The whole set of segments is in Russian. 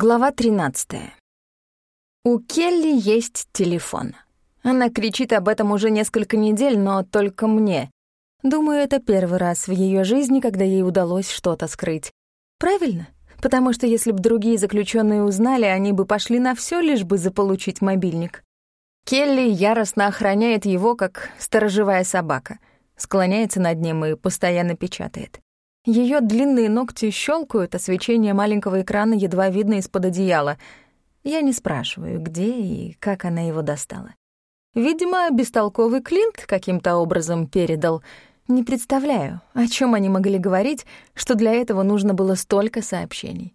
Глава 13. У Келли есть телефон. Она кричит об этом уже несколько недель, но только мне. Думаю, это первый раз в ее жизни, когда ей удалось что-то скрыть. Правильно? Потому что если бы другие заключенные узнали, они бы пошли на все, лишь бы заполучить мобильник. Келли яростно охраняет его, как сторожевая собака. Склоняется над ним и постоянно печатает. Ее длинные ногти щелкают, а свечение маленького экрана едва видно из-под одеяла. Я не спрашиваю, где и как она его достала. Видимо, бестолковый Клинт каким-то образом передал. Не представляю, о чем они могли говорить, что для этого нужно было столько сообщений.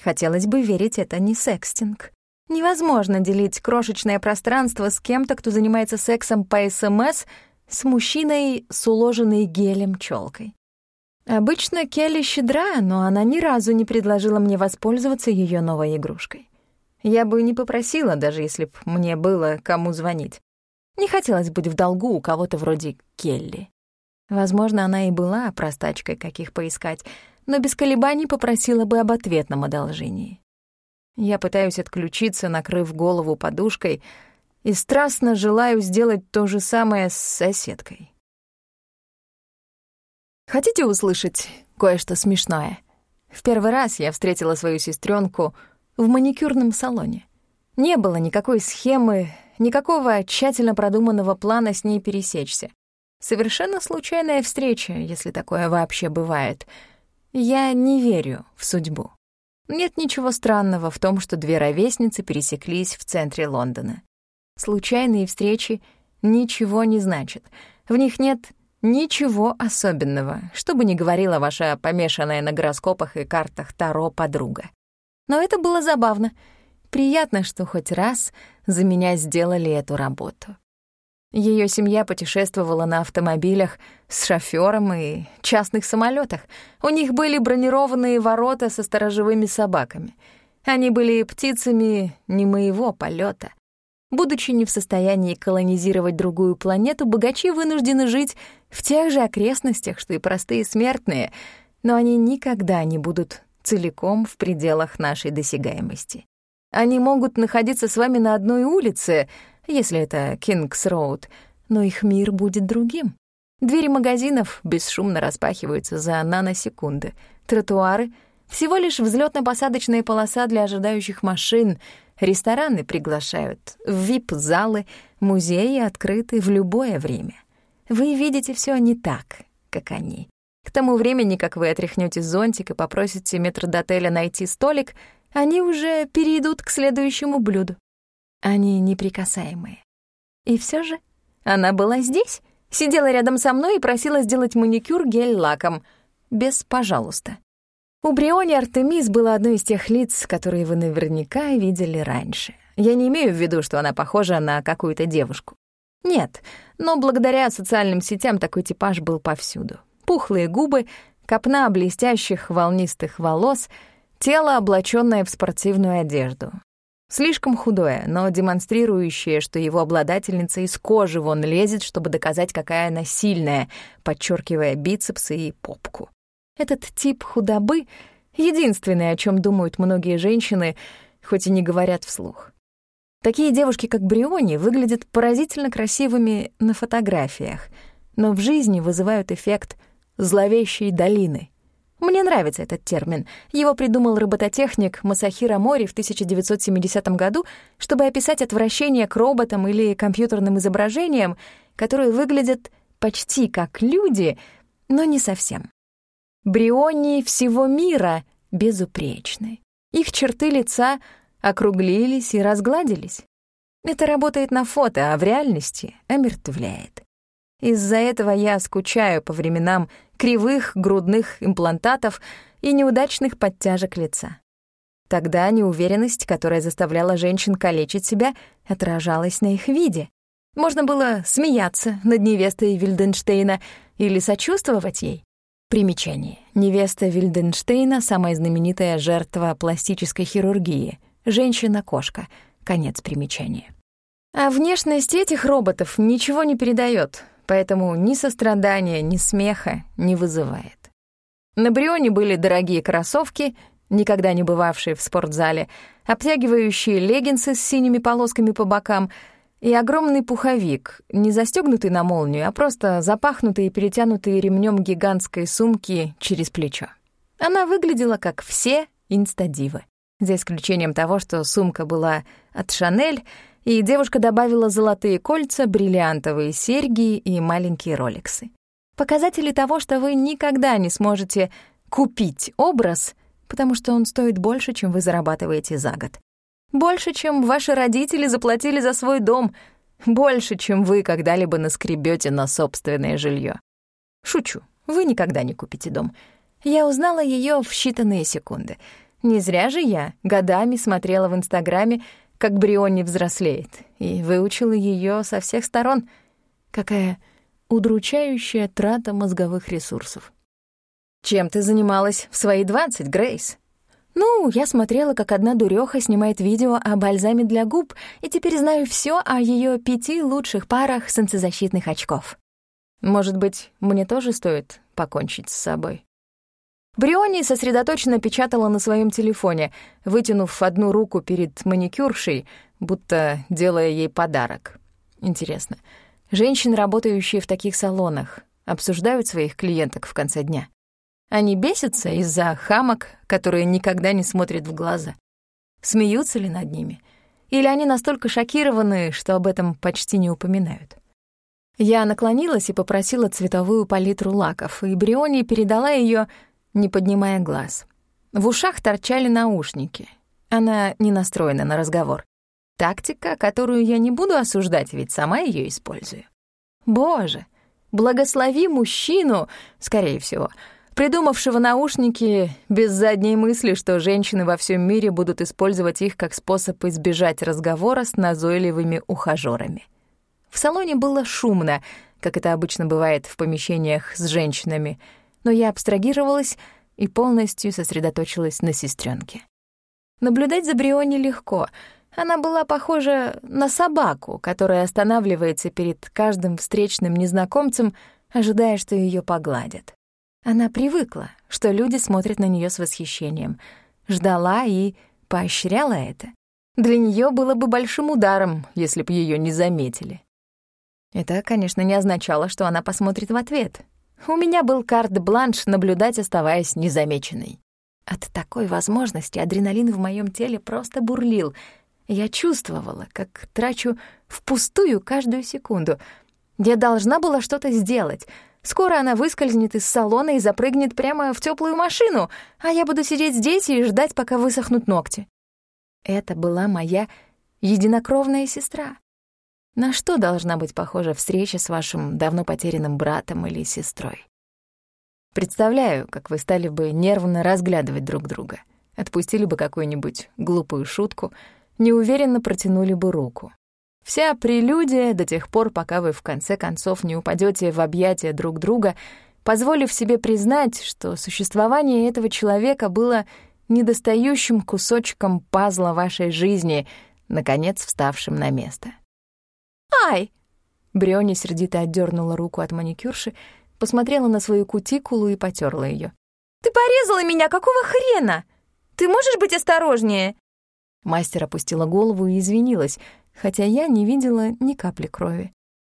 Хотелось бы верить, это не секстинг. Невозможно делить крошечное пространство с кем-то, кто занимается сексом по СМС с мужчиной с уложенной гелем челкой. Обычно Келли щедра, но она ни разу не предложила мне воспользоваться ее новой игрушкой. Я бы не попросила, даже если б мне было кому звонить. Не хотелось быть в долгу у кого-то вроде Келли. Возможно, она и была простачкой, каких поискать, но без колебаний попросила бы об ответном одолжении. Я пытаюсь отключиться, накрыв голову подушкой, и страстно желаю сделать то же самое с соседкой. Хотите услышать кое-что смешное? В первый раз я встретила свою сестренку в маникюрном салоне. Не было никакой схемы, никакого тщательно продуманного плана с ней пересечься. Совершенно случайная встреча, если такое вообще бывает. Я не верю в судьбу. Нет ничего странного в том, что две ровесницы пересеклись в центре Лондона. Случайные встречи ничего не значат. В них нет Ничего особенного, что бы ни говорила ваша помешанная на гороскопах и картах Таро подруга. Но это было забавно. Приятно, что хоть раз за меня сделали эту работу. Ее семья путешествовала на автомобилях с шофёром и частных самолетах. У них были бронированные ворота со сторожевыми собаками. Они были птицами не моего полета. Будучи не в состоянии колонизировать другую планету, богачи вынуждены жить в тех же окрестностях, что и простые смертные, но они никогда не будут целиком в пределах нашей досягаемости. Они могут находиться с вами на одной улице, если это Кингс-Роуд, но их мир будет другим. Двери магазинов бесшумно распахиваются за наносекунды. Тротуары — всего лишь взлетно-посадочная полоса для ожидающих машин — Рестораны приглашают, в вип-залы, музеи открыты в любое время. Вы видите все не так, как они. К тому времени, как вы отряхнете зонтик и попросите метрдотеля найти столик, они уже перейдут к следующему блюду. Они неприкасаемые. И все же она была здесь, сидела рядом со мной и просила сделать маникюр гель-лаком. Без «пожалуйста». У Бриони Артемис было одно из тех лиц, которые вы наверняка видели раньше. Я не имею в виду, что она похожа на какую-то девушку. Нет, но благодаря социальным сетям такой типаж был повсюду. Пухлые губы, копна блестящих волнистых волос, тело, облачённое в спортивную одежду. Слишком худое, но демонстрирующее, что его обладательница из кожи вон лезет, чтобы доказать, какая она сильная, подчеркивая бицепсы и попку. Этот тип худобы — единственное, о чем думают многие женщины, хоть и не говорят вслух. Такие девушки, как Бриони, выглядят поразительно красивыми на фотографиях, но в жизни вызывают эффект «зловещей долины». Мне нравится этот термин. Его придумал робототехник Масахира Мори в 1970 году, чтобы описать отвращение к роботам или компьютерным изображениям, которые выглядят почти как люди, но не совсем. Бриони всего мира безупречны. Их черты лица округлились и разгладились. Это работает на фото, а в реальности омертвляет. Из-за этого я скучаю по временам кривых грудных имплантатов и неудачных подтяжек лица. Тогда неуверенность, которая заставляла женщин калечить себя, отражалась на их виде. Можно было смеяться над невестой Вильденштейна или сочувствовать ей. Примечание. Невеста Вильденштейна — самая знаменитая жертва пластической хирургии. Женщина-кошка. Конец примечания. А внешность этих роботов ничего не передает, поэтому ни сострадания, ни смеха не вызывает. На Брионе были дорогие кроссовки, никогда не бывавшие в спортзале, обтягивающие леггинсы с синими полосками по бокам и огромный пуховик, не застегнутый на молнию, а просто запахнутый и перетянутый ремнем гигантской сумки через плечо. Она выглядела как все инстадивы, за исключением того, что сумка была от «Шанель», и девушка добавила золотые кольца, бриллиантовые серьги и маленькие роликсы. Показатели того, что вы никогда не сможете купить образ, потому что он стоит больше, чем вы зарабатываете за год. Больше, чем ваши родители заплатили за свой дом. Больше, чем вы когда-либо наскребете на собственное жилье. Шучу, вы никогда не купите дом. Я узнала ее в считанные секунды. Не зря же я годами смотрела в Инстаграме, как Бриони взрослеет, и выучила ее со всех сторон. Какая удручающая трата мозговых ресурсов. «Чем ты занималась в свои двадцать, Грейс?» «Ну, я смотрела, как одна дурёха снимает видео о бальзаме для губ, и теперь знаю всё о её пяти лучших парах солнцезащитных очков. Может быть, мне тоже стоит покончить с собой?» Бриони сосредоточенно печатала на своем телефоне, вытянув одну руку перед маникюршей, будто делая ей подарок. Интересно, Женщины, работающие в таких салонах, обсуждают своих клиенток в конце дня. Они бесятся из-за хамок, которые никогда не смотрят в глаза. Смеются ли над ними? Или они настолько шокированы, что об этом почти не упоминают? Я наклонилась и попросила цветовую палитру лаков, и Бриони передала ее, не поднимая глаз. В ушах торчали наушники. Она не настроена на разговор. Тактика, которую я не буду осуждать, ведь сама ее использую. Боже, благослови мужчину, скорее всего, придумавшего наушники без задней мысли, что женщины во всем мире будут использовать их как способ избежать разговора с назойливыми ухажёрами. В салоне было шумно, как это обычно бывает в помещениях с женщинами, но я абстрагировалась и полностью сосредоточилась на сестренке. Наблюдать за Бриони легко — она была похожа на собаку, которая останавливается перед каждым встречным незнакомцем, ожидая, что ее погладят. Она привыкла, что люди смотрят на нее с восхищением, ждала и поощряла это. Для нее было бы большим ударом, если бы ее не заметили. Это, конечно, не означало, что она посмотрит в ответ. У меня был карт-бланш наблюдать, оставаясь незамеченной. От такой возможности адреналин в моем теле просто бурлил — я чувствовала, как трачу впустую каждую секунду. Я должна была что-то сделать. Скоро она выскользнет из салона и запрыгнет прямо в теплую машину, а я буду сидеть здесь и ждать, пока высохнут ногти. Это была моя единокровная сестра. На что должна быть похожа встреча с вашим давно потерянным братом или сестрой? Представляю, как вы стали бы нервно разглядывать друг друга, отпустили бы какую-нибудь глупую шутку — неуверенно протянули бы руку. Вся прелюдия до тех пор, пока вы в конце концов не упадете в объятия друг друга, позволив себе признать, что существование этого человека было недостающим кусочком пазла вашей жизни, наконец вставшим на место. «Ай!» Бриони сердито отдернула руку от маникюрши, посмотрела на свою кутикулу и потерла ее. «Ты порезала меня! Какого хрена? Ты можешь быть осторожнее?» Мастер опустила голову и извинилась, хотя я не видела ни капли крови.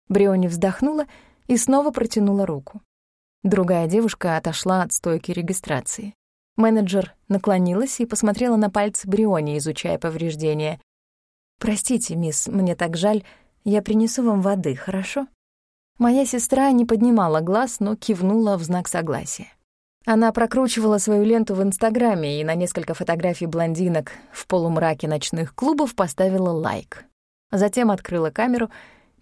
Бриони вздохнула и снова протянула руку. Другая девушка отошла от стойки регистрации. Менеджер наклонилась и посмотрела на пальцы Бриони, изучая повреждения. «Простите, мисс, мне так жаль. Я принесу вам воды, хорошо?» Моя сестра не поднимала глаз, но кивнула в знак согласия. Она прокручивала свою ленту в Инстаграме и на несколько фотографий блондинок в полумраке ночных клубов поставила лайк. Затем открыла камеру,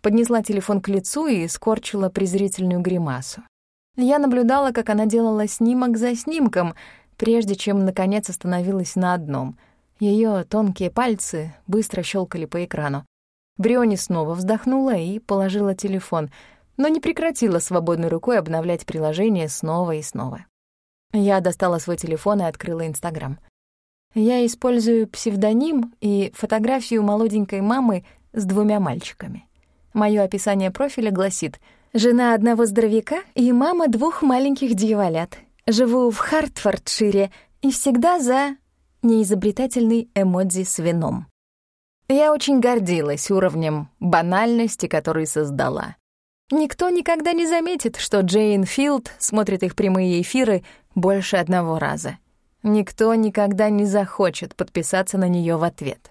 поднесла телефон к лицу и скорчила презрительную гримасу. Я наблюдала, как она делала снимок за снимком, прежде чем, наконец, остановилась на одном. Ее тонкие пальцы быстро щелкали по экрану. Бриони снова вздохнула и положила телефон, но не прекратила свободной рукой обновлять приложение снова и снова. Я достала свой телефон и открыла Инстаграм. Я использую псевдоним и фотографию молоденькой мамы с двумя мальчиками. Моё описание профиля гласит «Жена одного здоровяка и мама двух маленьких дьяволят. Живу в Хартфордшире и всегда за неизобретательный эмодзи с вином. Я очень гордилась уровнем банальности, который создала. Никто никогда не заметит, что Джейн Филд смотрит их прямые эфиры больше одного раза. Никто никогда не захочет подписаться на нее в ответ.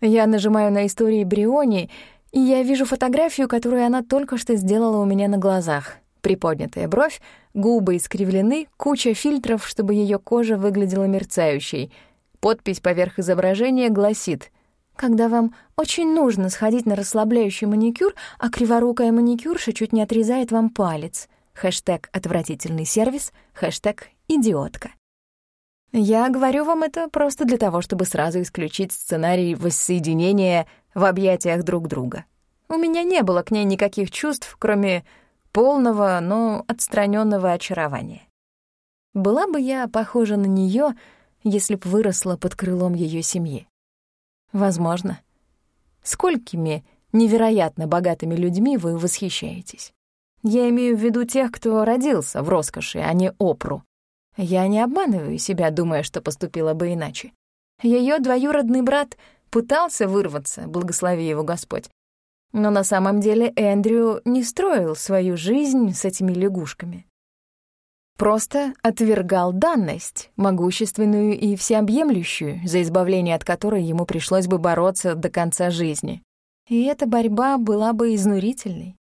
Я нажимаю на истории Бриони, и я вижу фотографию, которую она только что сделала у меня на глазах. Приподнятая бровь, губы искривлены, куча фильтров, чтобы ее кожа выглядела мерцающей. Подпись поверх изображения гласит когда вам очень нужно сходить на расслабляющий маникюр, а криворукая маникюрша чуть не отрезает вам палец. Хэштег «отвратительный сервис», хэштег «идиотка». Я говорю вам это просто для того, чтобы сразу исключить сценарий воссоединения в объятиях друг друга. У меня не было к ней никаких чувств, кроме полного, но отстраненного очарования. Была бы я похожа на нее, если б выросла под крылом ее семьи. Возможно. Сколькими невероятно богатыми людьми вы восхищаетесь? Я имею в виду тех, кто родился в роскоши, а не опру. Я не обманываю себя, думая, что поступила бы иначе. Ее двоюродный брат пытался вырваться, благослови его Господь. Но на самом деле Эндрю не строил свою жизнь с этими лягушками просто отвергал данность, могущественную и всеобъемлющую, за избавление от которой ему пришлось бы бороться до конца жизни. И эта борьба была бы изнурительной.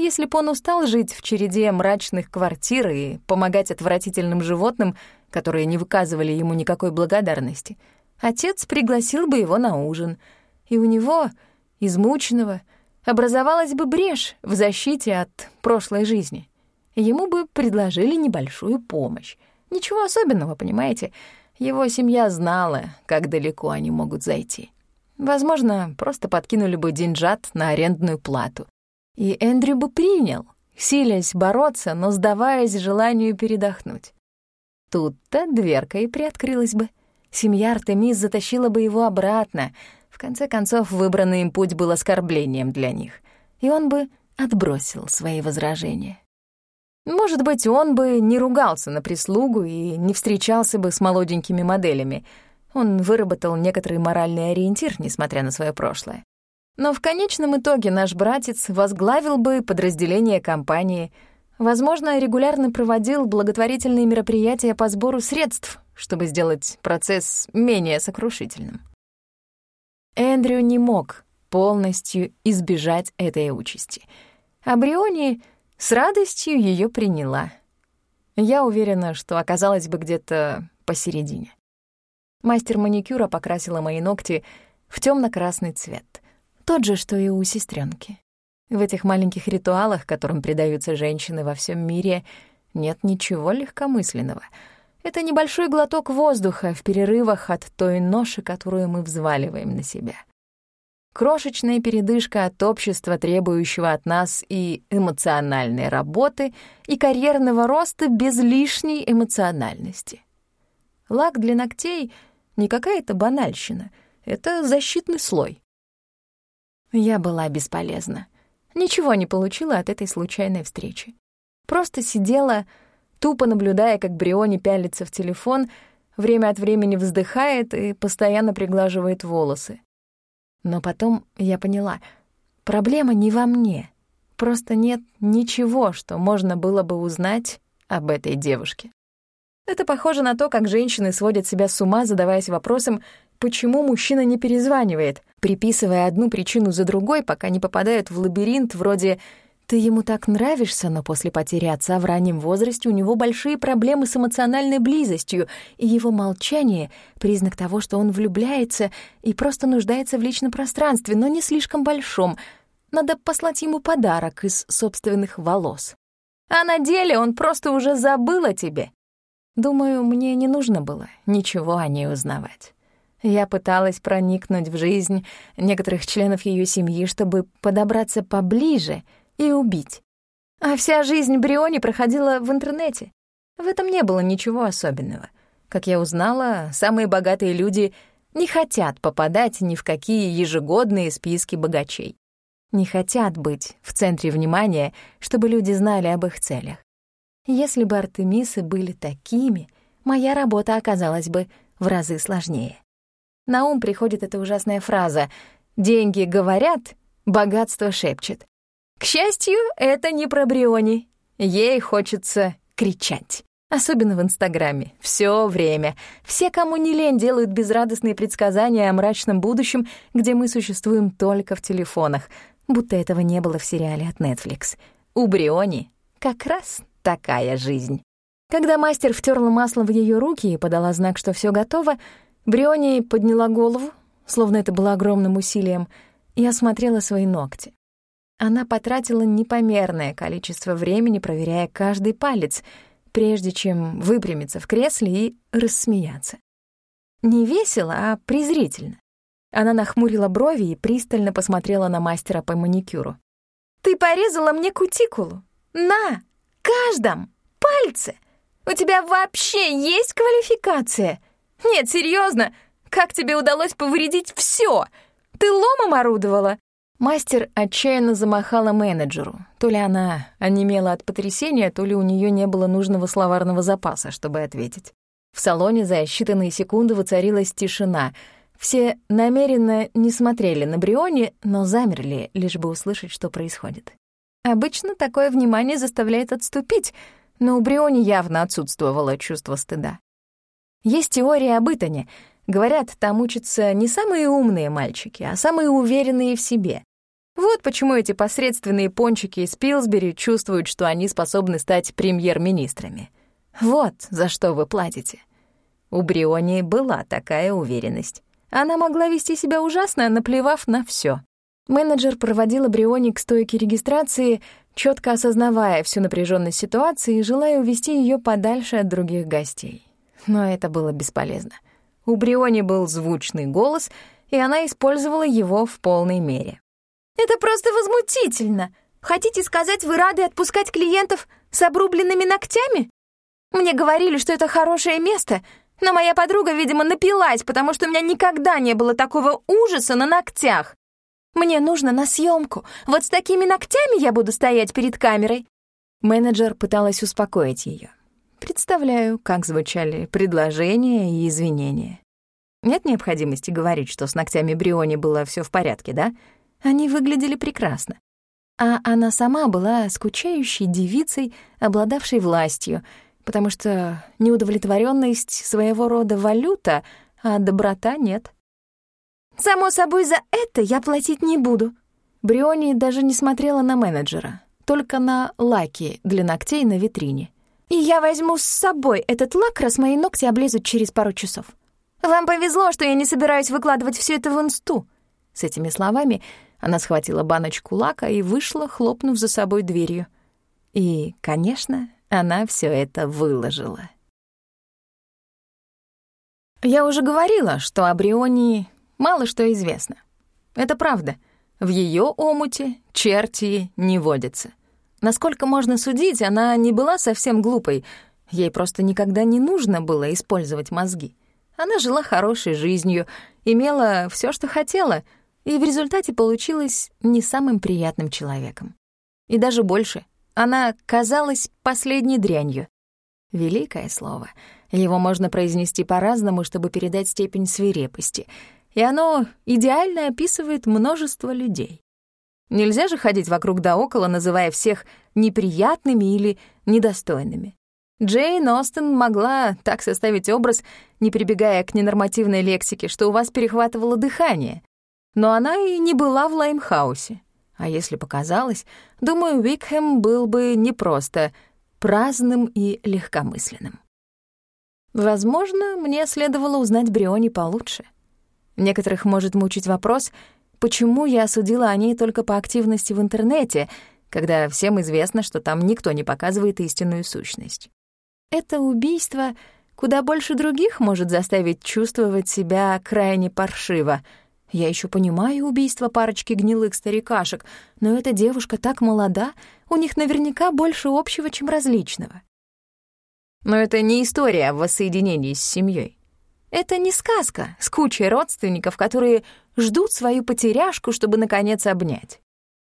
Если бы он устал жить в череде мрачных квартир и помогать отвратительным животным, которые не выказывали ему никакой благодарности, отец пригласил бы его на ужин, и у него, измученного, образовалась бы брешь в защите от прошлой жизни ему бы предложили небольшую помощь. Ничего особенного, понимаете? Его семья знала, как далеко они могут зайти. Возможно, просто подкинули бы деньжат на арендную плату. И Эндрю бы принял, силясь бороться, но сдаваясь желанию передохнуть. Тут-то дверка и приоткрылась бы. Семья Артемис затащила бы его обратно. В конце концов, выбранный им путь был оскорблением для них. И он бы отбросил свои возражения. Может быть, он бы не ругался на прислугу и не встречался бы с молоденькими моделями. Он выработал некоторый моральный ориентир, несмотря на свое прошлое. Но в конечном итоге наш братец возглавил бы подразделение компании, возможно, регулярно проводил благотворительные мероприятия по сбору средств, чтобы сделать процесс менее сокрушительным. Эндрю не мог полностью избежать этой участи. А Бриони с радостью ее приняла. Я уверена, что оказалась бы где-то посередине. Мастер маникюра покрасила мои ногти в темно красный цвет, тот же, что и у сестренки. В этих маленьких ритуалах, которым предаются женщины во всем мире, нет ничего легкомысленного. Это небольшой глоток воздуха в перерывах от той ноши, которую мы взваливаем на себя. Крошечная передышка от общества, требующего от нас и эмоциональной работы, и карьерного роста без лишней эмоциональности. Лак для ногтей — не какая-то банальщина, это защитный слой. Я была бесполезна. Ничего не получила от этой случайной встречи. Просто сидела, тупо наблюдая, как Бриони пялится в телефон, время от времени вздыхает и постоянно приглаживает волосы. Но потом я поняла, проблема не во мне. Просто нет ничего, что можно было бы узнать об этой девушке. Это похоже на то, как женщины сводят себя с ума, задаваясь вопросом, почему мужчина не перезванивает, приписывая одну причину за другой, пока не попадают в лабиринт вроде ты ему так нравишься, но после потери отца в раннем возрасте у него большие проблемы с эмоциональной близостью, и его молчание — признак того, что он влюбляется и просто нуждается в личном пространстве, но не слишком большом. Надо послать ему подарок из собственных волос. А на деле он просто уже забыл о тебе. Думаю, мне не нужно было ничего о ней узнавать. Я пыталась проникнуть в жизнь некоторых членов ее семьи, чтобы подобраться поближе — и убить. А вся жизнь Бриони проходила в интернете. В этом не было ничего особенного. Как я узнала, самые богатые люди не хотят попадать ни в какие ежегодные списки богачей. Не хотят быть в центре внимания, чтобы люди знали об их целях. Если бы Артемисы были такими, моя работа оказалась бы в разы сложнее. На ум приходит эта ужасная фраза «деньги говорят, богатство шепчет». К счастью, это не про Бриони. Ей хочется кричать. Особенно в Инстаграме. Все время. Все, кому не лень, делают безрадостные предсказания о мрачном будущем, где мы существуем только в телефонах, будто этого не было в сериале от Netflix. У Бриони как раз такая жизнь. Когда мастер втерла масло в ее руки и подала знак, что все готово, Бриони подняла голову, словно это было огромным усилием, и осмотрела свои ногти. Она потратила непомерное количество времени, проверяя каждый палец — прежде чем выпрямиться в кресле и рассмеяться. Не весело, а презрительно. Она нахмурила брови и пристально посмотрела на мастера по маникюру. «Ты порезала мне кутикулу. На, каждом пальце. У тебя вообще есть квалификация? Нет, серьезно, как тебе удалось повредить все? Ты ломом орудовала? Мастер отчаянно замахала менеджеру. То ли она онемела от потрясения, то ли у нее не было нужного словарного запаса, чтобы ответить. В салоне за считанные секунды воцарилась тишина. Все намеренно не смотрели на Бриони, но замерли, лишь бы услышать, что происходит. Обычно такое внимание заставляет отступить, но у Бриони явно отсутствовало чувство стыда. Есть теория об Итане. Говорят, там учатся не самые умные мальчики, а самые уверенные в себе. Вот почему эти посредственные пончики из Пилсбери чувствуют, что они способны стать премьер-министрами. Вот за что вы платите. У Бриони была такая уверенность. Она могла вести себя ужасно, наплевав на все. Менеджер проводила Бриони к стойке регистрации, четко осознавая всю напряженность ситуации и желая увести ее подальше от других гостей. Но это было бесполезно. У Бриони был звучный голос, и она использовала его в полной мере. Это просто возмутительно. Хотите сказать, вы рады отпускать клиентов с обрубленными ногтями? Мне говорили, что это хорошее место, но моя подруга, видимо, напилась, потому что у меня никогда не было такого ужаса на ногтях. Мне нужно на съемку. Вот с такими ногтями я буду стоять перед камерой. Менеджер пыталась успокоить ее. Представляю, как звучали предложения и извинения. Нет необходимости говорить, что с ногтями Бриони было все в порядке, да? Они выглядели прекрасно. А она сама была скучающей девицей, обладавшей властью, потому что неудовлетворенность своего рода валюта, а доброта нет. «Само собой, за это я платить не буду». Бриони даже не смотрела на менеджера, только на лаки для ногтей на витрине. «И я возьму с собой этот лак, раз мои ногти облезут через пару часов. Вам повезло, что я не собираюсь выкладывать все это в инсту». С этими словами она схватила баночку лака и вышла, хлопнув за собой дверью. И, конечно, она все это выложила. Я уже говорила, что о Брионии мало что известно. Это правда. В ее омуте черти не водятся. Насколько можно судить, она не была совсем глупой. Ей просто никогда не нужно было использовать мозги. Она жила хорошей жизнью, имела все, что хотела — и в результате получилась не самым приятным человеком. И даже больше, она казалась последней дрянью. Великое слово. Его можно произнести по-разному, чтобы передать степень свирепости, и оно идеально описывает множество людей. Нельзя же ходить вокруг да около, называя всех неприятными или недостойными. Джейн Остен могла так составить образ, не прибегая к ненормативной лексике, что у вас перехватывало дыхание. Но она и не была в Лаймхаусе. А если показалось, думаю, Уикхэм был бы не просто праздным и легкомысленным. Возможно, мне следовало узнать Бриони получше. Некоторых может мучить вопрос, почему я осудила о ней только по активности в интернете, когда всем известно, что там никто не показывает истинную сущность. Это убийство куда больше других может заставить чувствовать себя крайне паршиво — я еще понимаю убийство парочки гнилых старикашек, но эта девушка так молода, у них наверняка больше общего, чем различного. Но это не история о воссоединении с семьей. Это не сказка с кучей родственников, которые ждут свою потеряшку, чтобы, наконец, обнять.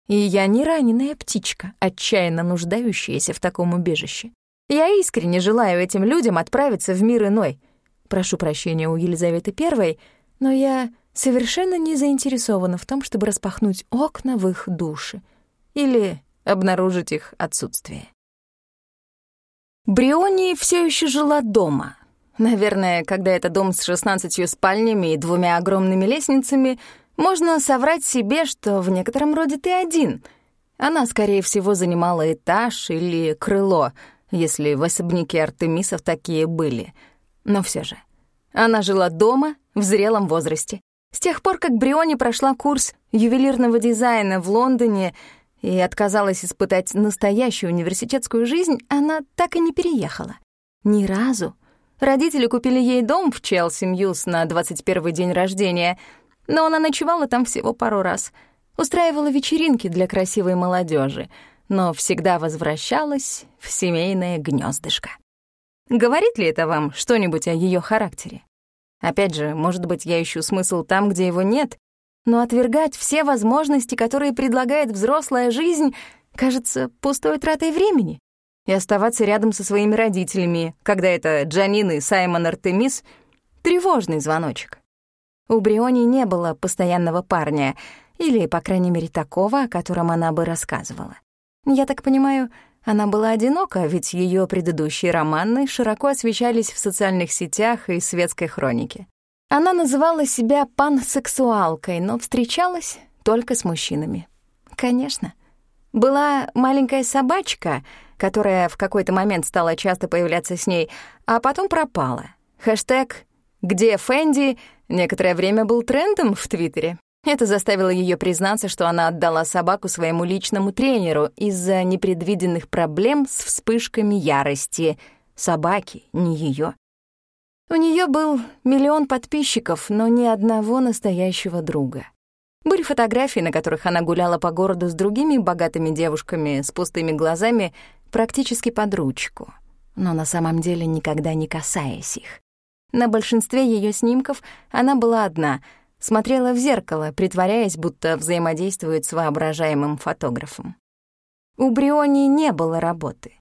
И я не раненая птичка, отчаянно нуждающаяся в таком убежище. Я искренне желаю этим людям отправиться в мир иной — прошу прощения у Елизаветы I, но я совершенно не заинтересована в том, чтобы распахнуть окна в их души или обнаружить их отсутствие. Бриони все еще жила дома. Наверное, когда это дом с 16 спальнями и двумя огромными лестницами, можно соврать себе, что в некотором роде ты один. Она, скорее всего, занимала этаж или крыло, если в особняке Артемисов такие были. Но все же. Она жила дома в зрелом возрасте. С тех пор, как Бриони прошла курс ювелирного дизайна в Лондоне и отказалась испытать настоящую университетскую жизнь, она так и не переехала. Ни разу. Родители купили ей дом в Челси-Мьюз на 21 день рождения, но она ночевала там всего пару раз. Устраивала вечеринки для красивой молодежи, но всегда возвращалась в семейное гнездышко. Говорит ли это вам что-нибудь о ее характере? Опять же, может быть, я ищу смысл там, где его нет, но отвергать все возможности, которые предлагает взрослая жизнь, кажется пустой тратой времени. И оставаться рядом со своими родителями, когда это Джанин и Саймон Артемис — тревожный звоночек. У Бриони не было постоянного парня, или, по крайней мере, такого, о котором она бы рассказывала. Я так понимаю, она была одинока, ведь ее предыдущие романы широко освещались в социальных сетях и светской хронике. Она называла себя пансексуалкой, но встречалась только с мужчинами. Конечно. Была маленькая собачка, которая в какой-то момент стала часто появляться с ней, а потом пропала. Хэштег «Где Фэнди» некоторое время был трендом в Твиттере. Это заставило ее признаться, что она отдала собаку своему личному тренеру из-за непредвиденных проблем с вспышками ярости. Собаки, не ее. У нее был миллион подписчиков, но ни одного настоящего друга. Были фотографии, на которых она гуляла по городу с другими богатыми девушками с пустыми глазами, практически под ручку, но на самом деле никогда не касаясь их. На большинстве ее снимков она была одна — смотрела в зеркало, притворяясь, будто взаимодействует с воображаемым фотографом. У Бриони не было работы.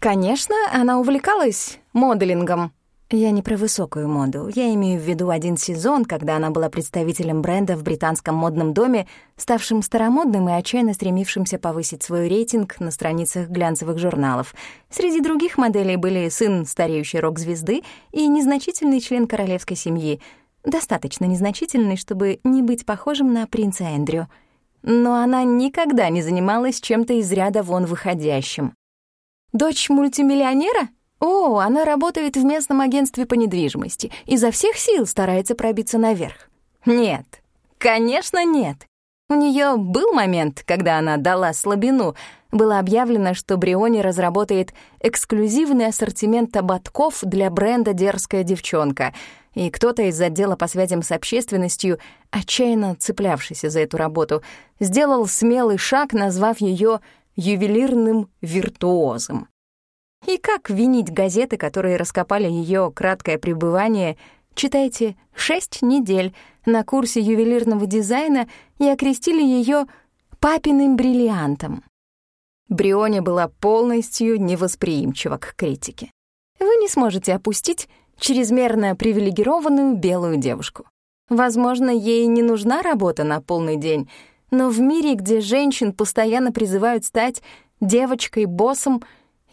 Конечно, она увлекалась моделингом. Я не про высокую моду. Я имею в виду один сезон, когда она была представителем бренда в британском модном доме, ставшим старомодным и отчаянно стремившимся повысить свой рейтинг на страницах глянцевых журналов. Среди других моделей были сын стареющей рок-звезды и незначительный член королевской семьи — достаточно незначительный, чтобы не быть похожим на принца Эндрю. Но она никогда не занималась чем-то из ряда вон выходящим. Дочь мультимиллионера? О, она работает в местном агентстве по недвижимости, изо всех сил старается пробиться наверх. Нет, конечно, нет. У нее был момент, когда она дала слабину. Было объявлено, что Бриони разработает эксклюзивный ассортимент ободков для бренда «Дерзкая девчонка», и кто-то из отдела по связям с общественностью, отчаянно цеплявшийся за эту работу, сделал смелый шаг, назвав ее ювелирным виртуозом. И как винить газеты, которые раскопали ее краткое пребывание, читайте «Шесть недель» на курсе ювелирного дизайна и окрестили ее «папиным бриллиантом». Бриони была полностью невосприимчива к критике. Вы не сможете опустить чрезмерно привилегированную белую девушку. Возможно, ей не нужна работа на полный день, но в мире, где женщин постоянно призывают стать девочкой-боссом,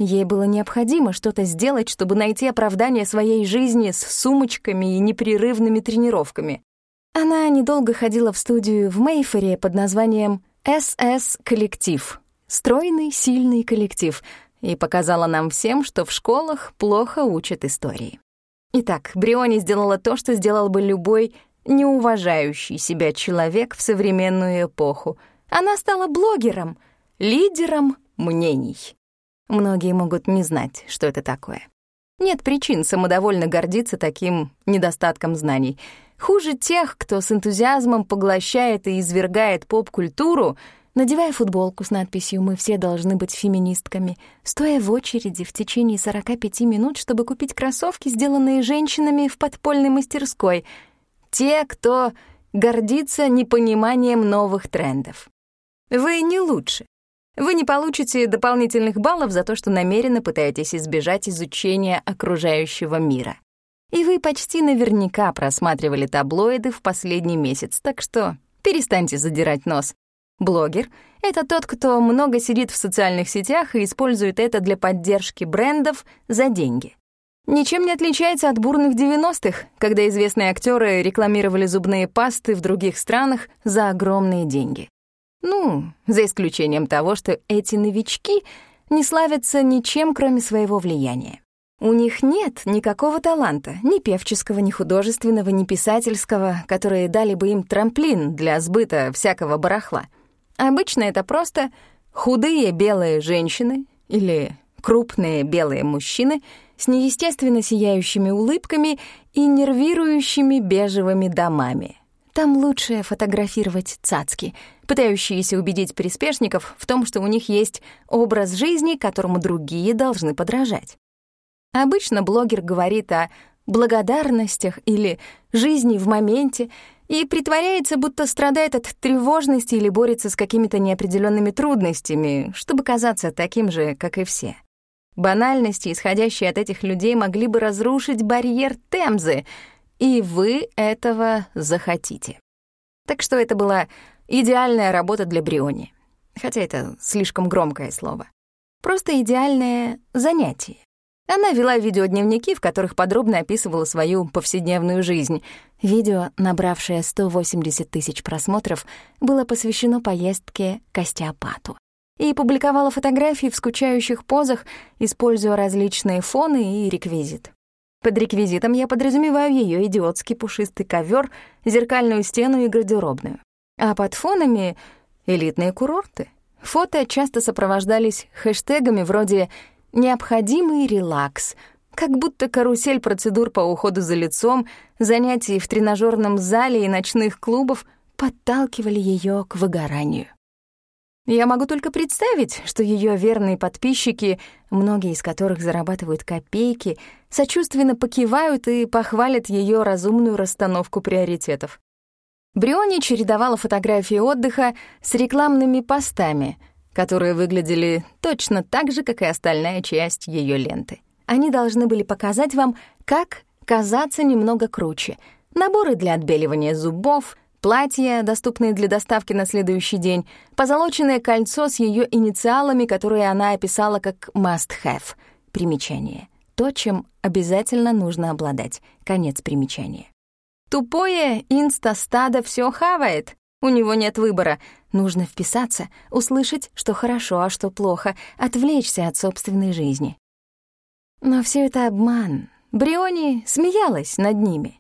ей было необходимо что-то сделать, чтобы найти оправдание своей жизни с сумочками и непрерывными тренировками. Она недолго ходила в студию в Мейфере под названием «СС-коллектив» — стройный, сильный коллектив — и показала нам всем, что в школах плохо учат истории. Итак, Бриони сделала то, что сделал бы любой неуважающий себя человек в современную эпоху. Она стала блогером, лидером мнений. Многие могут не знать, что это такое. Нет причин самодовольно гордиться таким недостатком знаний. Хуже тех, кто с энтузиазмом поглощает и извергает поп-культуру — надевая футболку с надписью «Мы все должны быть феминистками», стоя в очереди в течение 45 минут, чтобы купить кроссовки, сделанные женщинами в подпольной мастерской. Те, кто гордится непониманием новых трендов. Вы не лучше. Вы не получите дополнительных баллов за то, что намеренно пытаетесь избежать изучения окружающего мира. И вы почти наверняка просматривали таблоиды в последний месяц, так что перестаньте задирать нос. Блогер — это тот, кто много сидит в социальных сетях и использует это для поддержки брендов за деньги. Ничем не отличается от бурных 90-х, когда известные актеры рекламировали зубные пасты в других странах за огромные деньги. Ну, за исключением того, что эти новички не славятся ничем, кроме своего влияния. У них нет никакого таланта, ни певческого, ни художественного, ни писательского, которые дали бы им трамплин для сбыта всякого барахла. Обычно это просто худые белые женщины или крупные белые мужчины с неестественно сияющими улыбками и нервирующими бежевыми домами. Там лучше фотографировать цацки, пытающиеся убедить приспешников в том, что у них есть образ жизни, которому другие должны подражать. Обычно блогер говорит о благодарностях или жизни в моменте и притворяется, будто страдает от тревожности или борется с какими-то неопределенными трудностями, чтобы казаться таким же, как и все. Банальности, исходящие от этих людей, могли бы разрушить барьер Темзы, и вы этого захотите. Так что это была идеальная работа для Бриони. Хотя это слишком громкое слово. Просто идеальное занятие. Она вела видеодневники, в которых подробно описывала свою повседневную жизнь. Видео, набравшее 180 тысяч просмотров, было посвящено поездке к остеопату. И публиковала фотографии в скучающих позах, используя различные фоны и реквизит. Под реквизитом я подразумеваю ее идиотский пушистый ковер, зеркальную стену и гардеробную. А под фонами — элитные курорты. Фото часто сопровождались хэштегами вроде Необходимый релакс, как будто карусель процедур по уходу за лицом, занятий в тренажерном зале и ночных клубов подталкивали ее к выгоранию. Я могу только представить, что ее верные подписчики, многие из которых зарабатывают копейки, сочувственно покивают и похвалят ее разумную расстановку приоритетов. Бриони чередовала фотографии отдыха с рекламными постами — которые выглядели точно так же, как и остальная часть ее ленты. Они должны были показать вам, как казаться немного круче. Наборы для отбеливания зубов, платья, доступные для доставки на следующий день, позолоченное кольцо с ее инициалами, которые она описала как «must have» — примечание. То, чем обязательно нужно обладать. Конец примечания. Тупое инста-стадо все хавает. У него нет выбора. Нужно вписаться, услышать, что хорошо, а что плохо, отвлечься от собственной жизни. Но все это обман. Бриони смеялась над ними.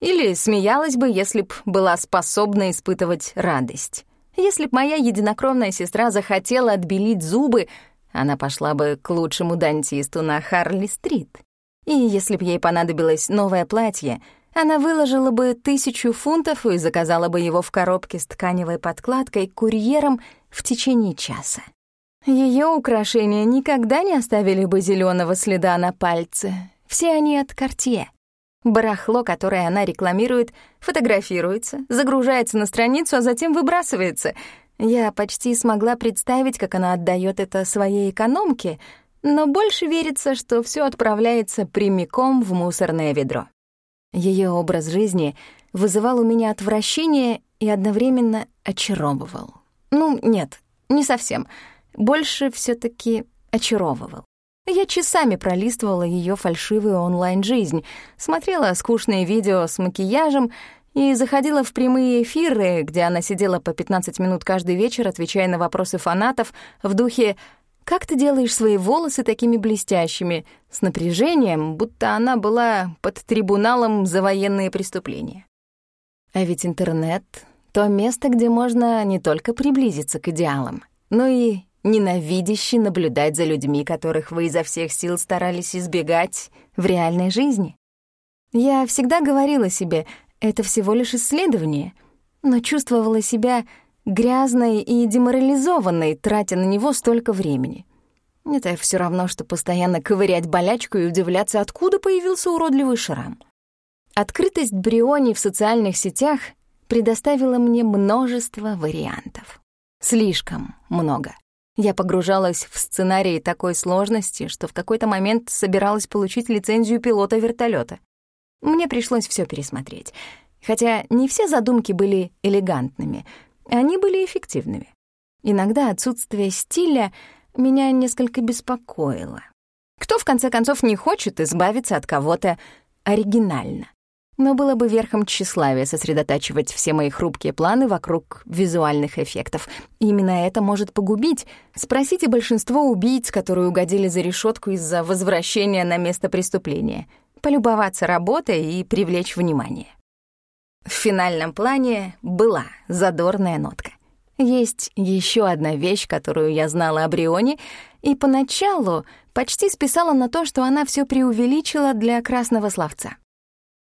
Или смеялась бы, если б была способна испытывать радость. Если б моя единокровная сестра захотела отбелить зубы, она пошла бы к лучшему дантисту на Харли-стрит. И если б ей понадобилось новое платье — она выложила бы тысячу фунтов и заказала бы его в коробке с тканевой подкладкой курьером в течение часа. Ее украшения никогда не оставили бы зеленого следа на пальце. Все они от Кортье. Барахло, которое она рекламирует, фотографируется, загружается на страницу, а затем выбрасывается. Я почти смогла представить, как она отдает это своей экономке, но больше верится, что все отправляется прямиком в мусорное ведро. Ее образ жизни вызывал у меня отвращение и одновременно очаровывал. Ну, нет, не совсем. Больше все таки очаровывал. Я часами пролистывала ее фальшивую онлайн-жизнь, смотрела скучные видео с макияжем и заходила в прямые эфиры, где она сидела по 15 минут каждый вечер, отвечая на вопросы фанатов в духе как ты делаешь свои волосы такими блестящими, с напряжением, будто она была под трибуналом за военные преступления? А ведь интернет — то место, где можно не только приблизиться к идеалам, но и ненавидяще наблюдать за людьми, которых вы изо всех сил старались избегать в реальной жизни. Я всегда говорила себе, это всего лишь исследование, но чувствовала себя грязной и деморализованной, тратя на него столько времени. Это все равно, что постоянно ковырять болячку и удивляться, откуда появился уродливый шрам. Открытость Бриони в социальных сетях предоставила мне множество вариантов. Слишком много. Я погружалась в сценарии такой сложности, что в какой-то момент собиралась получить лицензию пилота вертолета. Мне пришлось все пересмотреть. Хотя не все задумки были элегантными, они были эффективными. Иногда отсутствие стиля меня несколько беспокоило. Кто, в конце концов, не хочет избавиться от кого-то оригинально? Но было бы верхом тщеславия сосредотачивать все мои хрупкие планы вокруг визуальных эффектов. Именно это может погубить. Спросите большинство убийц, которые угодили за решетку из-за возвращения на место преступления. Полюбоваться работой и привлечь внимание. В финальном плане была задорная нотка. Есть еще одна вещь, которую я знала о Брионе, и поначалу почти списала на то, что она все преувеличила для красного словца.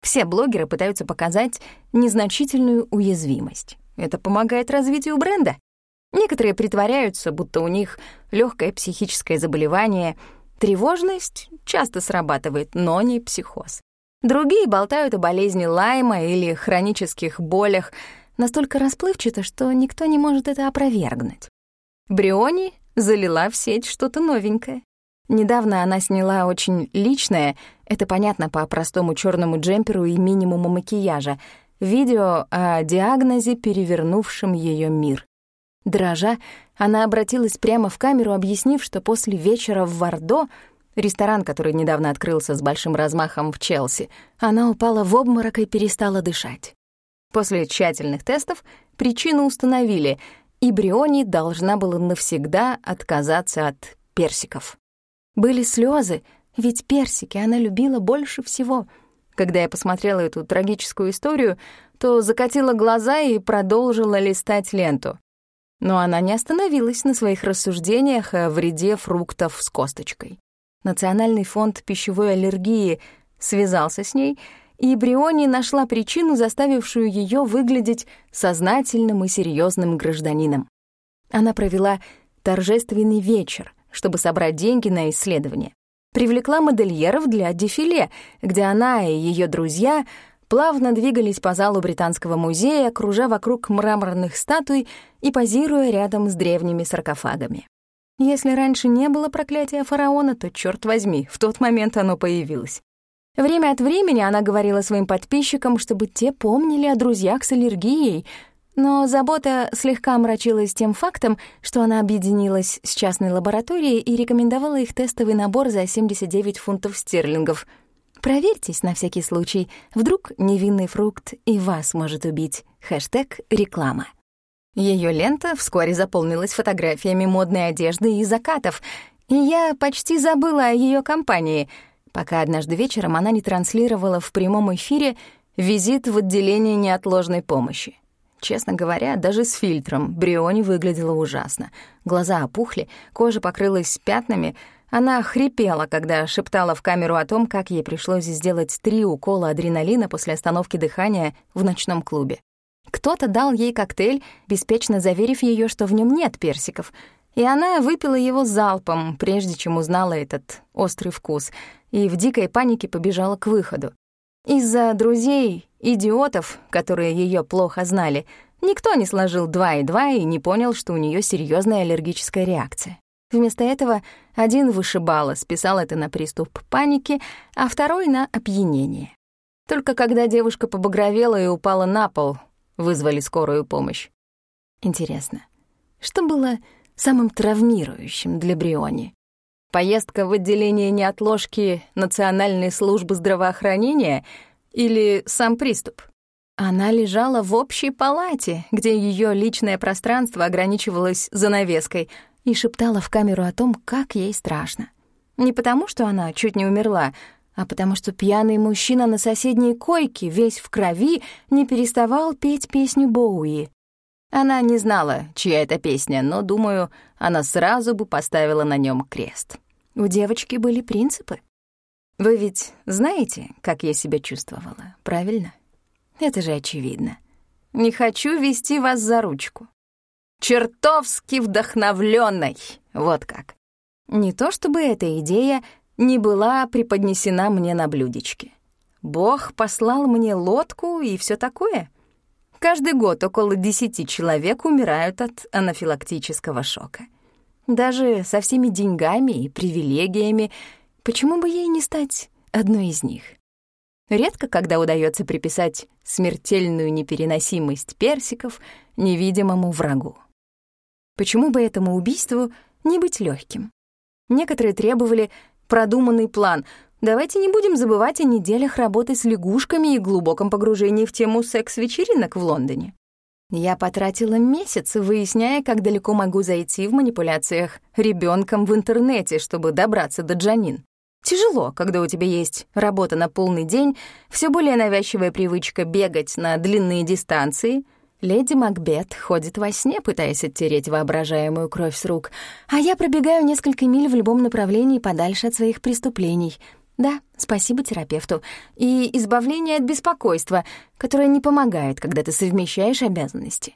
Все блогеры пытаются показать незначительную уязвимость. Это помогает развитию бренда. Некоторые притворяются, будто у них легкое психическое заболевание. Тревожность часто срабатывает, но не психоз. Другие болтают о болезни Лайма или хронических болях настолько расплывчато, что никто не может это опровергнуть. Бриони залила в сеть что-то новенькое. Недавно она сняла очень личное, это понятно по простому черному джемперу и минимуму макияжа, видео о диагнозе, перевернувшем ее мир. Дрожа, она обратилась прямо в камеру, объяснив, что после вечера в Вардо, ресторан, который недавно открылся с большим размахом в Челси, она упала в обморок и перестала дышать. После тщательных тестов причину установили, и Бриони должна была навсегда отказаться от персиков. Были слезы, ведь персики она любила больше всего. Когда я посмотрела эту трагическую историю, то закатила глаза и продолжила листать ленту. Но она не остановилась на своих рассуждениях о вреде фруктов с косточкой. Национальный фонд пищевой аллергии связался с ней, и Бриони нашла причину, заставившую ее выглядеть сознательным и серьезным гражданином. Она провела торжественный вечер — чтобы собрать деньги на исследование. Привлекла модельеров для дефиле, где она и ее друзья плавно двигались по залу Британского музея, кружа вокруг мраморных статуй и позируя рядом с древними саркофагами. Если раньше не было проклятия фараона, то, черт возьми, в тот момент оно появилось. Время от времени она говорила своим подписчикам, чтобы те помнили о друзьях с аллергией, но забота слегка омрачилась тем фактом, что она объединилась с частной лабораторией и рекомендовала их тестовый набор за 79 фунтов стерлингов. Проверьтесь на всякий случай, вдруг невинный фрукт и вас может убить. Хэштег «реклама». Ее лента вскоре заполнилась фотографиями модной одежды и закатов, и я почти забыла о ее компании, пока однажды вечером она не транслировала в прямом эфире визит в отделение неотложной помощи. Честно говоря, даже с фильтром Бриони выглядела ужасно. Глаза опухли, кожа покрылась пятнами. Она хрипела, когда шептала в камеру о том, как ей пришлось сделать три укола адреналина после остановки дыхания в ночном клубе. Кто-то дал ей коктейль, беспечно заверив ее, что в нем нет персиков, и она выпила его залпом, прежде чем узнала этот острый вкус, и в дикой панике побежала к выходу. Из-за друзей, идиотов, которые ее плохо знали, никто не сложил два и два и не понял, что у нее серьезная аллергическая реакция. Вместо этого один вышибала списал это на приступ паники, а второй — на опьянение. Только когда девушка побагровела и упала на пол, вызвали скорую помощь. Интересно, что было самым травмирующим для Бриони? Поездка в отделение неотложки Национальной службы здравоохранения или сам приступ? Она лежала в общей палате, где ее личное пространство ограничивалось занавеской, и шептала в камеру о том, как ей страшно. Не потому, что она чуть не умерла, а потому что пьяный мужчина на соседней койке, весь в крови, не переставал петь песню Боуи. Она не знала, чья это песня, но, думаю, она сразу бы поставила на нем крест. У девочки были принципы. Вы ведь знаете, как я себя чувствовала, правильно? Это же очевидно. Не хочу вести вас за ручку. Чертовски вдохновленной, вот как. Не то чтобы эта идея не была преподнесена мне на блюдечке. Бог послал мне лодку и все такое. Каждый год около десяти человек умирают от анафилактического шока. Даже со всеми деньгами и привилегиями, почему бы ей не стать одной из них? Редко когда удается приписать смертельную непереносимость персиков невидимому врагу. Почему бы этому убийству не быть легким? Некоторые требовали продуманный план. Давайте не будем забывать о неделях работы с лягушками и глубоком погружении в тему секс-вечеринок в Лондоне. Я потратила месяцы, выясняя, как далеко могу зайти в манипуляциях ребенком в интернете, чтобы добраться до Джанин. Тяжело, когда у тебя есть работа на полный день, все более навязчивая привычка бегать на длинные дистанции. Леди Макбет ходит во сне, пытаясь оттереть воображаемую кровь с рук, а я пробегаю несколько миль в любом направлении подальше от своих преступлений. Да, спасибо терапевту. И избавление от беспокойства, которое не помогает, когда ты совмещаешь обязанности.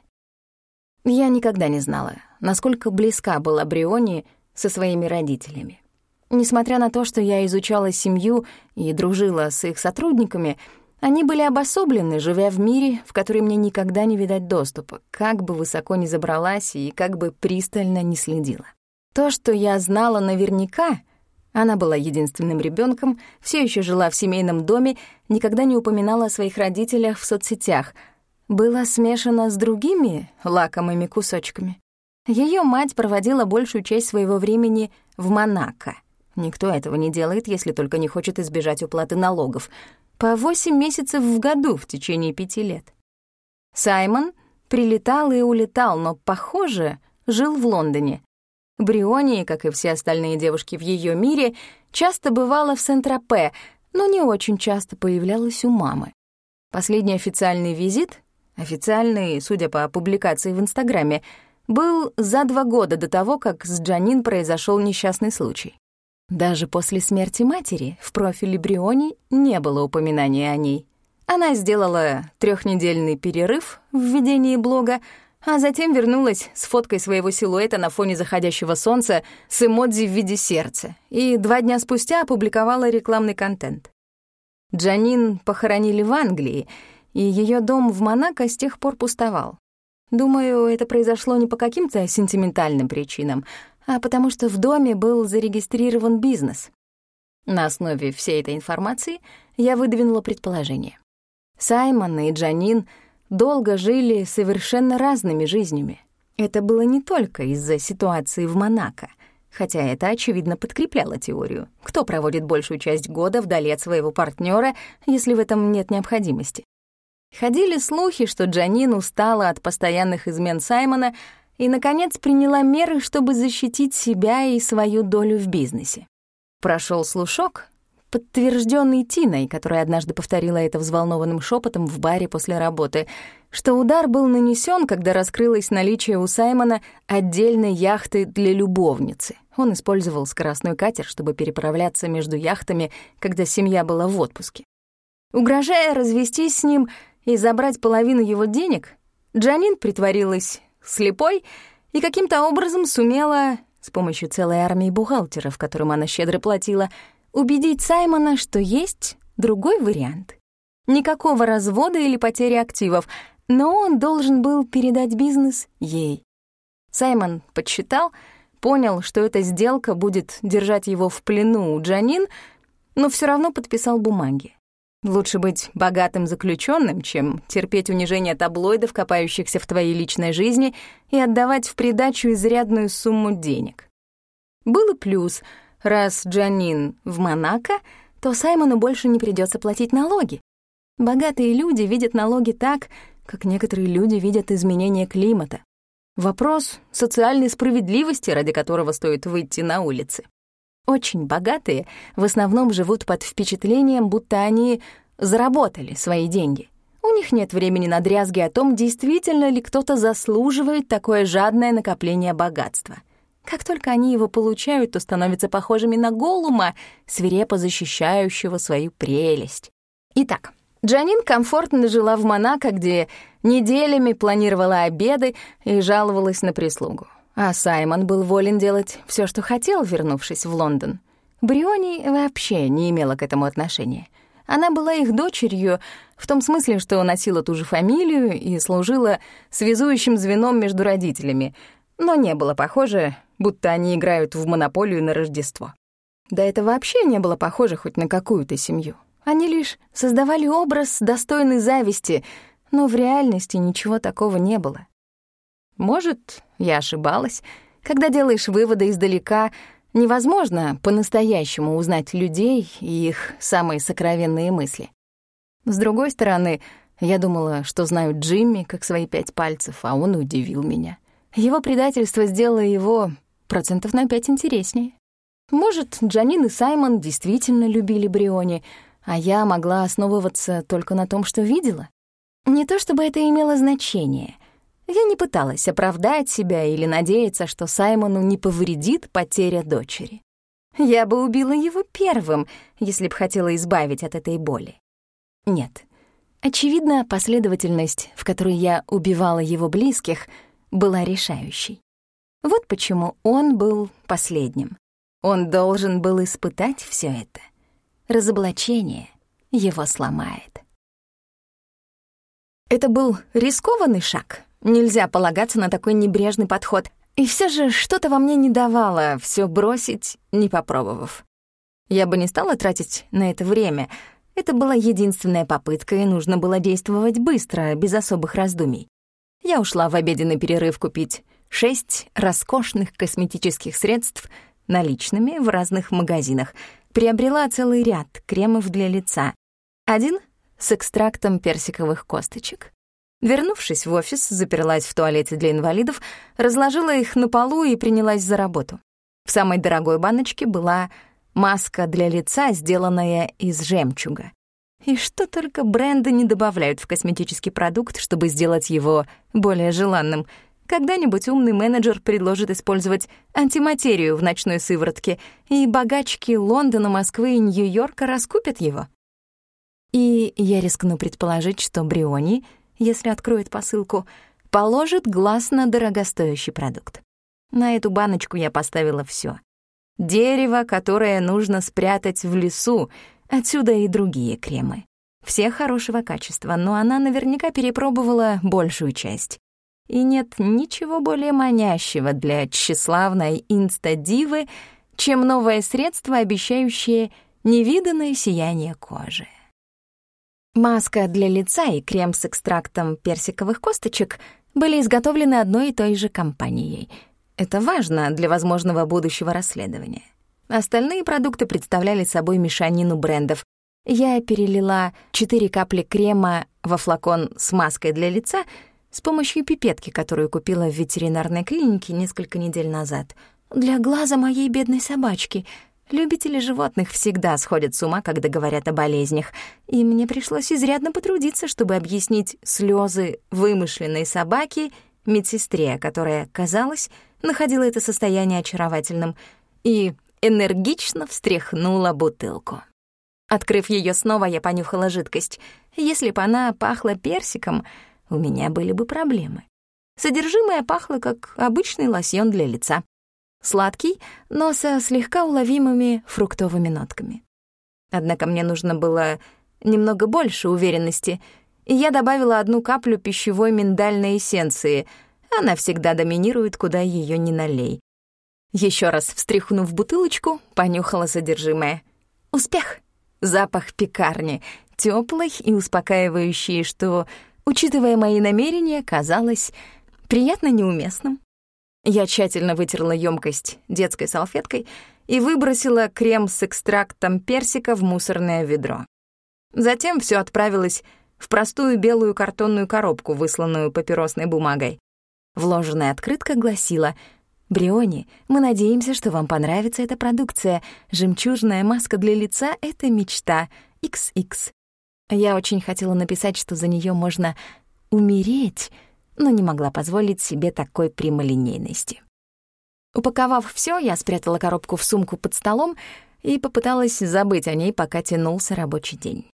Я никогда не знала, насколько близка была Бриони со своими родителями. Несмотря на то, что я изучала семью и дружила с их сотрудниками, они были обособлены, живя в мире, в который мне никогда не видать доступа, как бы высоко ни забралась и как бы пристально не следила. То, что я знала наверняка, она была единственным ребенком, все еще жила в семейном доме, никогда не упоминала о своих родителях в соцсетях, было смешано с другими лакомыми кусочками. Ее мать проводила большую часть своего времени в Монако — Никто этого не делает, если только не хочет избежать уплаты налогов. По восемь месяцев в году в течение пяти лет. Саймон прилетал и улетал, но, похоже, жил в Лондоне. Бриони, как и все остальные девушки в ее мире, часто бывала в Сент-Тропе, но не очень часто появлялась у мамы. Последний официальный визит, официальный, судя по публикации в Инстаграме, был за два года до того, как с Джанин произошел несчастный случай. Даже после смерти матери в профиле Бриони не было упоминания о ней. Она сделала трехнедельный перерыв в ведении блога, а затем вернулась с фоткой своего силуэта на фоне заходящего солнца с эмодзи в виде сердца и два дня спустя опубликовала рекламный контент. Джанин похоронили в Англии, и ее дом в Монако с тех пор пустовал. Думаю, это произошло не по каким-то сентиментальным причинам, а потому что в доме был зарегистрирован бизнес. На основе всей этой информации я выдвинула предположение. Саймон и Джанин долго жили совершенно разными жизнями. Это было не только из-за ситуации в Монако, хотя это, очевидно, подкрепляло теорию. Кто проводит большую часть года вдали от своего партнера, если в этом нет необходимости? Ходили слухи, что Джанин устала от постоянных измен Саймона, и, наконец, приняла меры, чтобы защитить себя и свою долю в бизнесе. Прошел слушок, подтвержденный Тиной, которая однажды повторила это взволнованным шепотом в баре после работы, что удар был нанесен, когда раскрылось наличие у Саймона отдельной яхты для любовницы. Он использовал скоростной катер, чтобы переправляться между яхтами, когда семья была в отпуске. Угрожая развестись с ним и забрать половину его денег, Джанин притворилась слепой и каким-то образом сумела, с помощью целой армии бухгалтеров, которым она щедро платила, убедить Саймона, что есть другой вариант. Никакого развода или потери активов, но он должен был передать бизнес ей. Саймон подсчитал, понял, что эта сделка будет держать его в плену у Джанин, но все равно подписал бумаги. Лучше быть богатым заключенным, чем терпеть унижение таблоидов, копающихся в твоей личной жизни, и отдавать в придачу изрядную сумму денег. Был и плюс. Раз Джанин в Монако, то Саймону больше не придется платить налоги. Богатые люди видят налоги так, как некоторые люди видят изменение климата. Вопрос социальной справедливости, ради которого стоит выйти на улицы. Очень богатые в основном живут под впечатлением, будто они заработали свои деньги. У них нет времени на дрязги о том, действительно ли кто-то заслуживает такое жадное накопление богатства. Как только они его получают, то становятся похожими на голума, свирепо защищающего свою прелесть. Итак, Джанин комфортно жила в Монако, где неделями планировала обеды и жаловалась на прислугу. А Саймон был волен делать все, что хотел, вернувшись в Лондон. Бриони вообще не имела к этому отношения. Она была их дочерью в том смысле, что носила ту же фамилию и служила связующим звеном между родителями, но не было похоже, будто они играют в монополию на Рождество. Да это вообще не было похоже хоть на какую-то семью. Они лишь создавали образ, достойный зависти, но в реальности ничего такого не было. Может, я ошибалась. Когда делаешь выводы издалека, невозможно по-настоящему узнать людей и их самые сокровенные мысли. С другой стороны, я думала, что знаю Джимми как свои пять пальцев, а он удивил меня. Его предательство сделало его процентов на пять интереснее. Может, Джанин и Саймон действительно любили Бриони, а я могла основываться только на том, что видела? Не то чтобы это имело значение. Я не пыталась оправдать себя или надеяться, что Саймону не повредит потеря дочери. Я бы убила его первым, если б хотела избавить от этой боли. Нет. Очевидно, последовательность, в которой я убивала его близких, была решающей. Вот почему он был последним. Он должен был испытать все это. Разоблачение его сломает. Это был рискованный шаг. Нельзя полагаться на такой небрежный подход. И все же что-то во мне не давало все бросить, не попробовав. Я бы не стала тратить на это время. Это была единственная попытка, и нужно было действовать быстро, без особых раздумий. Я ушла в обеденный перерыв купить шесть роскошных косметических средств — наличными в разных магазинах. Приобрела целый ряд кремов для лица. Один с экстрактом персиковых косточек. Вернувшись в офис, заперлась в туалете для инвалидов, разложила их на полу и принялась за работу. В самой дорогой баночке была маска для лица, сделанная из жемчуга. И что только бренды не добавляют в косметический продукт, чтобы сделать его более желанным — когда-нибудь умный менеджер предложит использовать антиматерию в ночной сыворотке, и богачки Лондона, Москвы и Нью-Йорка раскупят его. И я рискну предположить, что Бриони, если откроет посылку, положит глаз на дорогостоящий продукт. На эту баночку я поставила все: Дерево, которое нужно спрятать в лесу, отсюда и другие кремы. Все хорошего качества, но она наверняка перепробовала большую часть и нет ничего более манящего для тщеславной инстадивы, чем новое средство, обещающее невиданное сияние кожи. Маска для лица и крем с экстрактом персиковых косточек были изготовлены одной и той же компанией. Это важно для возможного будущего расследования. Остальные продукты представляли собой мешанину брендов. Я перелила 4 капли крема во флакон с маской для лица — с помощью пипетки, которую купила в ветеринарной клинике несколько недель назад. Для глаза моей бедной собачки. Любители животных всегда сходят с ума, когда говорят о болезнях, и мне пришлось изрядно потрудиться, чтобы объяснить слезы вымышленной собаки медсестре, которая, казалось, находила это состояние очаровательным, и энергично встряхнула бутылку. Открыв ее снова, я понюхала жидкость. Если бы она пахла персиком — у меня были бы проблемы. Содержимое пахло, как обычный лосьон для лица. Сладкий, но со слегка уловимыми фруктовыми нотками. Однако мне нужно было немного больше уверенности, и я добавила одну каплю пищевой миндальной эссенции. Она всегда доминирует, куда ее не налей. Еще раз встряхнув бутылочку, понюхала содержимое. Успех! Запах пекарни, теплый и успокаивающий, что учитывая мои намерения, казалось приятно неуместным. Я тщательно вытерла емкость детской салфеткой и выбросила крем с экстрактом персика в мусорное ведро. Затем все отправилось в простую белую картонную коробку, высланную папиросной бумагой. Вложенная открытка гласила «Бриони, мы надеемся, что вам понравится эта продукция. Жемчужная маска для лица — это мечта. XX. Я очень хотела написать, что за нее можно умереть, но не могла позволить себе такой прямолинейности. Упаковав все, я спрятала коробку в сумку под столом и попыталась забыть о ней, пока тянулся рабочий день.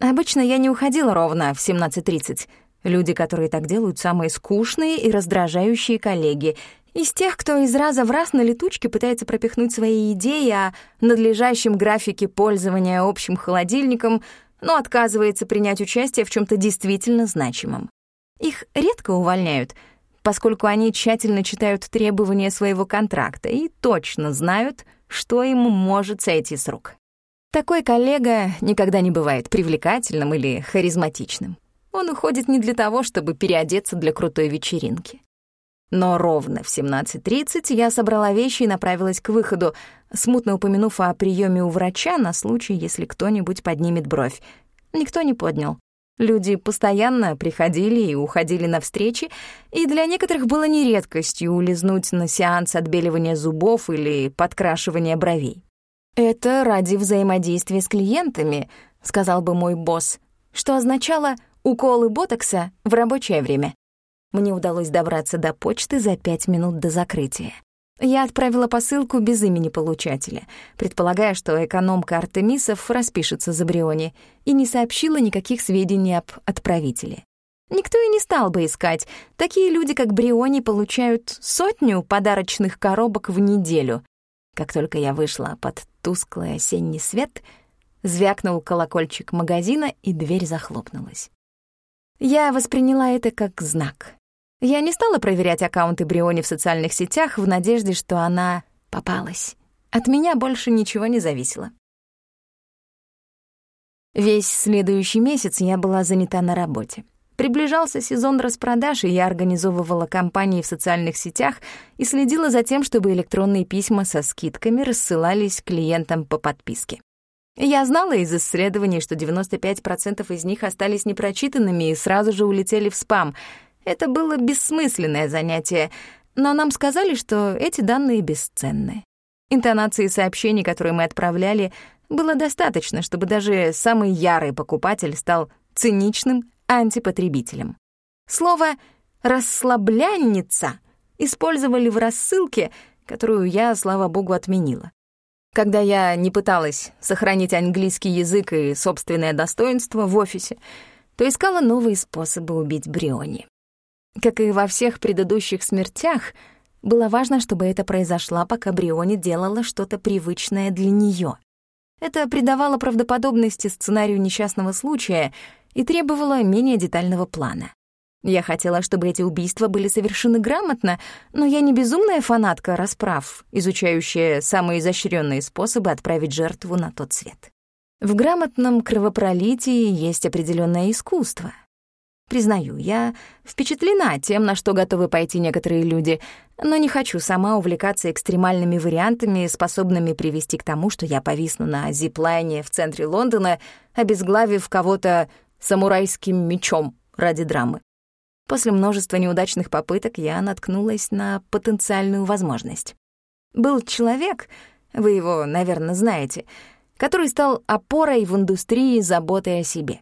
Обычно я не уходила ровно в 17.30. Люди, которые так делают, самые скучные и раздражающие коллеги. Из тех, кто из раза в раз на летучке пытается пропихнуть свои идеи о надлежащем графике пользования общим холодильником — но отказывается принять участие в чем то действительно значимом. Их редко увольняют, поскольку они тщательно читают требования своего контракта и точно знают, что им может сойти с рук. Такой коллега никогда не бывает привлекательным или харизматичным. Он уходит не для того, чтобы переодеться для крутой вечеринки. Но ровно в 17.30 я собрала вещи и направилась к выходу, смутно упомянув о приеме у врача на случай, если кто-нибудь поднимет бровь. Никто не поднял. Люди постоянно приходили и уходили на встречи, и для некоторых было не редкостью улизнуть на сеанс отбеливания зубов или подкрашивания бровей. «Это ради взаимодействия с клиентами», — сказал бы мой босс, что означало «уколы ботокса в рабочее время». Мне удалось добраться до почты за пять минут до закрытия. Я отправила посылку без имени получателя, предполагая, что экономка Артемисов распишется за Бриони, и не сообщила никаких сведений об отправителе. Никто и не стал бы искать. Такие люди, как Бриони, получают сотню подарочных коробок в неделю. Как только я вышла под тусклый осенний свет, звякнул колокольчик магазина, и дверь захлопнулась. Я восприняла это как знак. Я не стала проверять аккаунты Бриони в социальных сетях в надежде, что она попалась. От меня больше ничего не зависело. Весь следующий месяц я была занята на работе. Приближался сезон распродаж, и я организовывала кампании в социальных сетях и следила за тем, чтобы электронные письма со скидками рассылались клиентам по подписке. Я знала из исследований, что 95% из них остались непрочитанными и сразу же улетели в спам — это было бессмысленное занятие, но нам сказали, что эти данные бесценны. Интонации сообщений, которые мы отправляли, было достаточно, чтобы даже самый ярый покупатель стал циничным антипотребителем. Слово «расслаблянница» использовали в рассылке, которую я, слава богу, отменила. Когда я не пыталась сохранить английский язык и собственное достоинство в офисе, то искала новые способы убить Бриони. Как и во всех предыдущих смертях, было важно, чтобы это произошло, пока Бриони делала что-то привычное для нее. Это придавало правдоподобности сценарию несчастного случая и требовало менее детального плана. Я хотела, чтобы эти убийства были совершены грамотно, но я не безумная фанатка расправ, изучающая самые изощренные способы отправить жертву на тот свет. В грамотном кровопролитии есть определенное искусство — Признаю, я впечатлена тем, на что готовы пойти некоторые люди, но не хочу сама увлекаться экстремальными вариантами, способными привести к тому, что я повисну на зиплайне в центре Лондона, обезглавив кого-то самурайским мечом ради драмы. После множества неудачных попыток я наткнулась на потенциальную возможность. Был человек, вы его, наверное, знаете, который стал опорой в индустрии заботы о себе.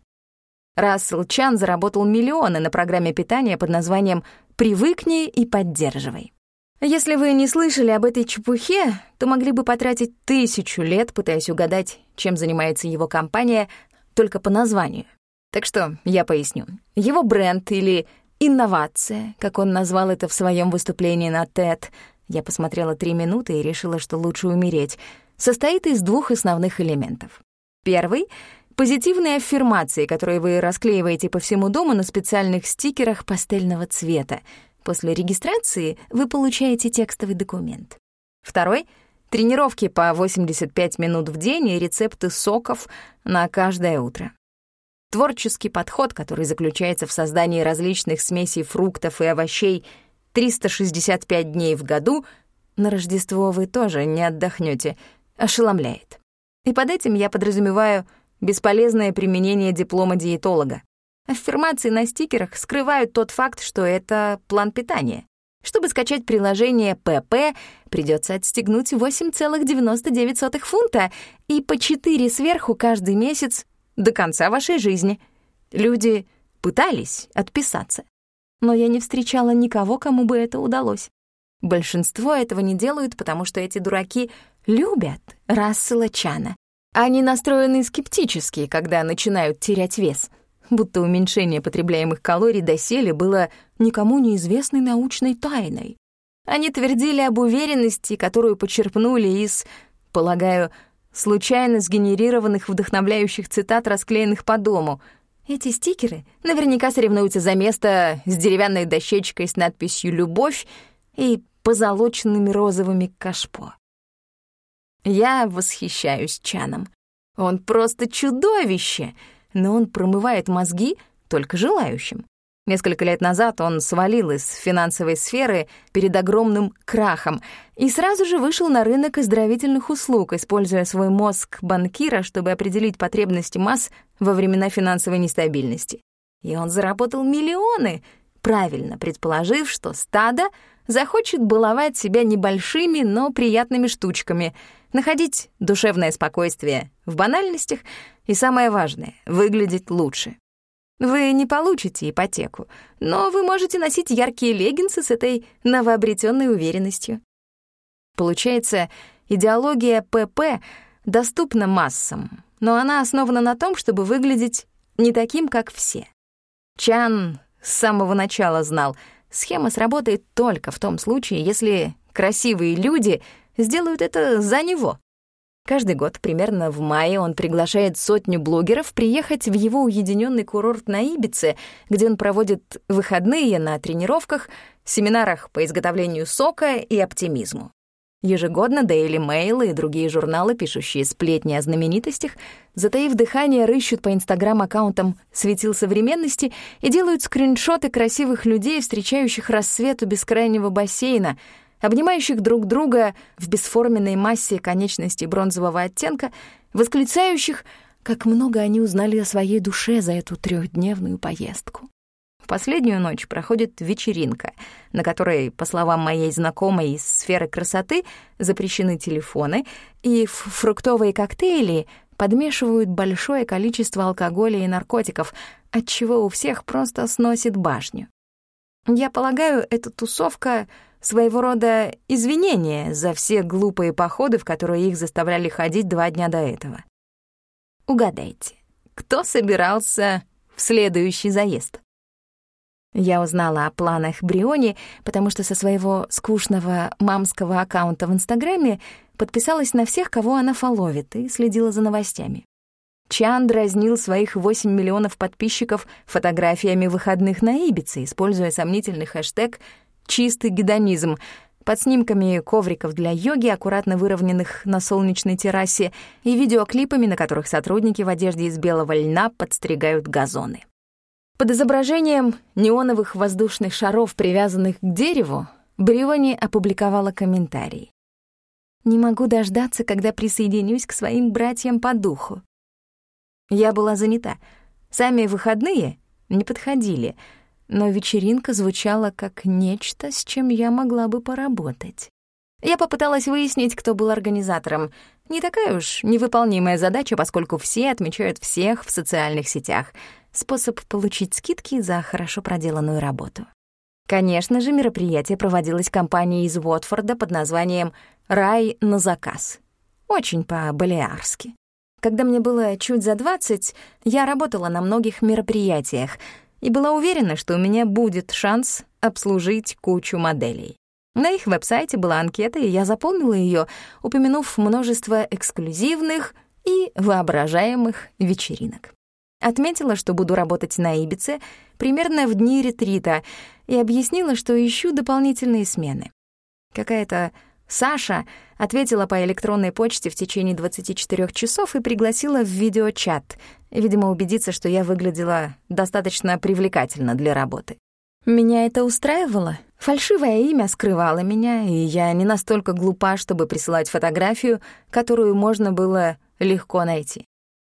Рассел Чан заработал миллионы на программе питания под названием «Привыкни и поддерживай». Если вы не слышали об этой чепухе, то могли бы потратить тысячу лет, пытаясь угадать, чем занимается его компания, только по названию. Так что я поясню. Его бренд или инновация, как он назвал это в своем выступлении на TED, я посмотрела три минуты и решила, что лучше умереть, состоит из двух основных элементов. Первый — Позитивные аффирмации, которые вы расклеиваете по всему дому на специальных стикерах пастельного цвета. После регистрации вы получаете текстовый документ. Второй — тренировки по 85 минут в день и рецепты соков на каждое утро. Творческий подход, который заключается в создании различных смесей фруктов и овощей 365 дней в году, на Рождество вы тоже не отдохнете, ошеломляет. И под этим я подразумеваю — бесполезное применение диплома диетолога. Аффирмации на стикерах скрывают тот факт, что это план питания. Чтобы скачать приложение ПП, придется отстегнуть 8,99 фунта и по 4 сверху каждый месяц до конца вашей жизни. Люди пытались отписаться, но я не встречала никого, кому бы это удалось. Большинство этого не делают, потому что эти дураки любят Рассела Чана они настроены скептически, когда начинают терять вес, будто уменьшение потребляемых калорий доселе было никому неизвестной научной тайной. Они твердили об уверенности, которую почерпнули из, полагаю, случайно сгенерированных вдохновляющих цитат, расклеенных по дому. Эти стикеры наверняка соревнуются за место с деревянной дощечкой с надписью «Любовь» и позолоченными розовыми кашпо. Я восхищаюсь Чаном. Он просто чудовище, но он промывает мозги только желающим. Несколько лет назад он свалил из финансовой сферы перед огромным крахом и сразу же вышел на рынок оздоровительных услуг, используя свой мозг банкира, чтобы определить потребности масс во времена финансовой нестабильности. И он заработал миллионы, правильно предположив, что стадо захочет баловать себя небольшими, но приятными штучками, находить душевное спокойствие в банальностях и, самое важное, выглядеть лучше. Вы не получите ипотеку, но вы можете носить яркие леггинсы с этой новообретенной уверенностью. Получается, идеология ПП доступна массам, но она основана на том, чтобы выглядеть не таким, как все. Чан с самого начала знал, схема сработает только в том случае, если красивые люди сделают это за него. Каждый год, примерно в мае, он приглашает сотню блогеров приехать в его уединенный курорт на Ибице, где он проводит выходные на тренировках, семинарах по изготовлению сока и оптимизму. Ежегодно Daily Mail и другие журналы, пишущие сплетни о знаменитостях, затаив дыхание, рыщут по инстаграм-аккаунтам «Светил современности» и делают скриншоты красивых людей, встречающих рассвет у бескрайнего бассейна — обнимающих друг друга в бесформенной массе конечностей бронзового оттенка, восклицающих, как много они узнали о своей душе за эту трехдневную поездку. В последнюю ночь проходит вечеринка, на которой, по словам моей знакомой из сферы красоты, запрещены телефоны, и в фруктовые коктейли подмешивают большое количество алкоголя и наркотиков, отчего у всех просто сносит башню. Я полагаю, эта тусовка своего рода извинение за все глупые походы, в которые их заставляли ходить два дня до этого. Угадайте, кто собирался в следующий заезд? Я узнала о планах Бриони, потому что со своего скучного мамского аккаунта в Инстаграме подписалась на всех, кого она фоловит, и следила за новостями. Чан дразнил своих 8 миллионов подписчиков фотографиями выходных на Ибице, используя сомнительный хэштег чистый гедонизм, под снимками ковриков для йоги, аккуратно выровненных на солнечной террасе, и видеоклипами, на которых сотрудники в одежде из белого льна подстригают газоны. Под изображением неоновых воздушных шаров, привязанных к дереву, Бриони опубликовала комментарий. «Не могу дождаться, когда присоединюсь к своим братьям по духу». Я была занята. Сами выходные не подходили — но вечеринка звучала как нечто, с чем я могла бы поработать. Я попыталась выяснить, кто был организатором. Не такая уж невыполнимая задача, поскольку все отмечают всех в социальных сетях. Способ получить скидки за хорошо проделанную работу. Конечно же, мероприятие проводилось компанией из Уотфорда под названием «Рай на заказ». Очень по-балиарски. Когда мне было чуть за 20, я работала на многих мероприятиях — и была уверена, что у меня будет шанс обслужить кучу моделей. На их веб-сайте была анкета, и я заполнила ее, упомянув множество эксклюзивных и воображаемых вечеринок. Отметила, что буду работать на Ибице примерно в дни ретрита, и объяснила, что ищу дополнительные смены. Какая-то Саша ответила по электронной почте в течение 24 часов и пригласила в видеочат, видимо, убедиться, что я выглядела достаточно привлекательно для работы. Меня это устраивало. Фальшивое имя скрывало меня, и я не настолько глупа, чтобы присылать фотографию, которую можно было легко найти.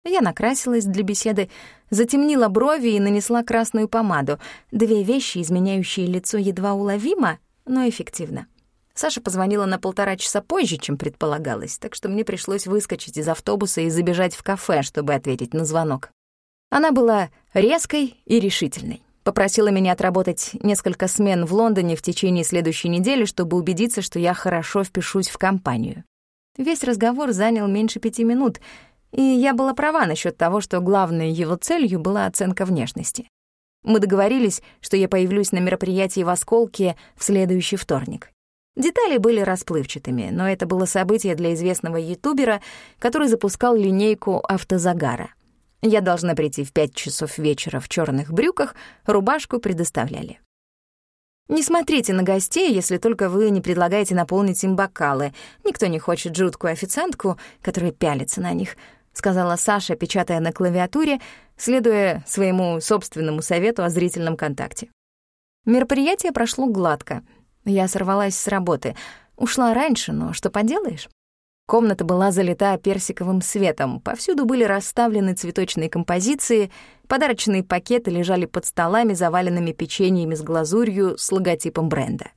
Я накрасилась для беседы, затемнила брови и нанесла красную помаду. Две вещи, изменяющие лицо едва уловимо, но эффективно. Саша позвонила на полтора часа позже, чем предполагалось, так что мне пришлось выскочить из автобуса и забежать в кафе, чтобы ответить на звонок. Она была резкой и решительной. Попросила меня отработать несколько смен в Лондоне в течение следующей недели, чтобы убедиться, что я хорошо впишусь в компанию. Весь разговор занял меньше пяти минут, и я была права насчет того, что главной его целью была оценка внешности. Мы договорились, что я появлюсь на мероприятии в Осколке в следующий вторник. Детали были расплывчатыми, но это было событие для известного ютубера, который запускал линейку автозагара. Я должна прийти в пять часов вечера в черных брюках, рубашку предоставляли. Не смотрите на гостей, если только вы не предлагаете наполнить им бокалы. Никто не хочет жуткую официантку, которая пялится на них. — сказала Саша, печатая на клавиатуре, следуя своему собственному совету о зрительном контакте. Мероприятие прошло гладко. Я сорвалась с работы. Ушла раньше, но что поделаешь? Комната была залита персиковым светом, повсюду были расставлены цветочные композиции, подарочные пакеты лежали под столами, заваленными печеньями с глазурью с логотипом бренда.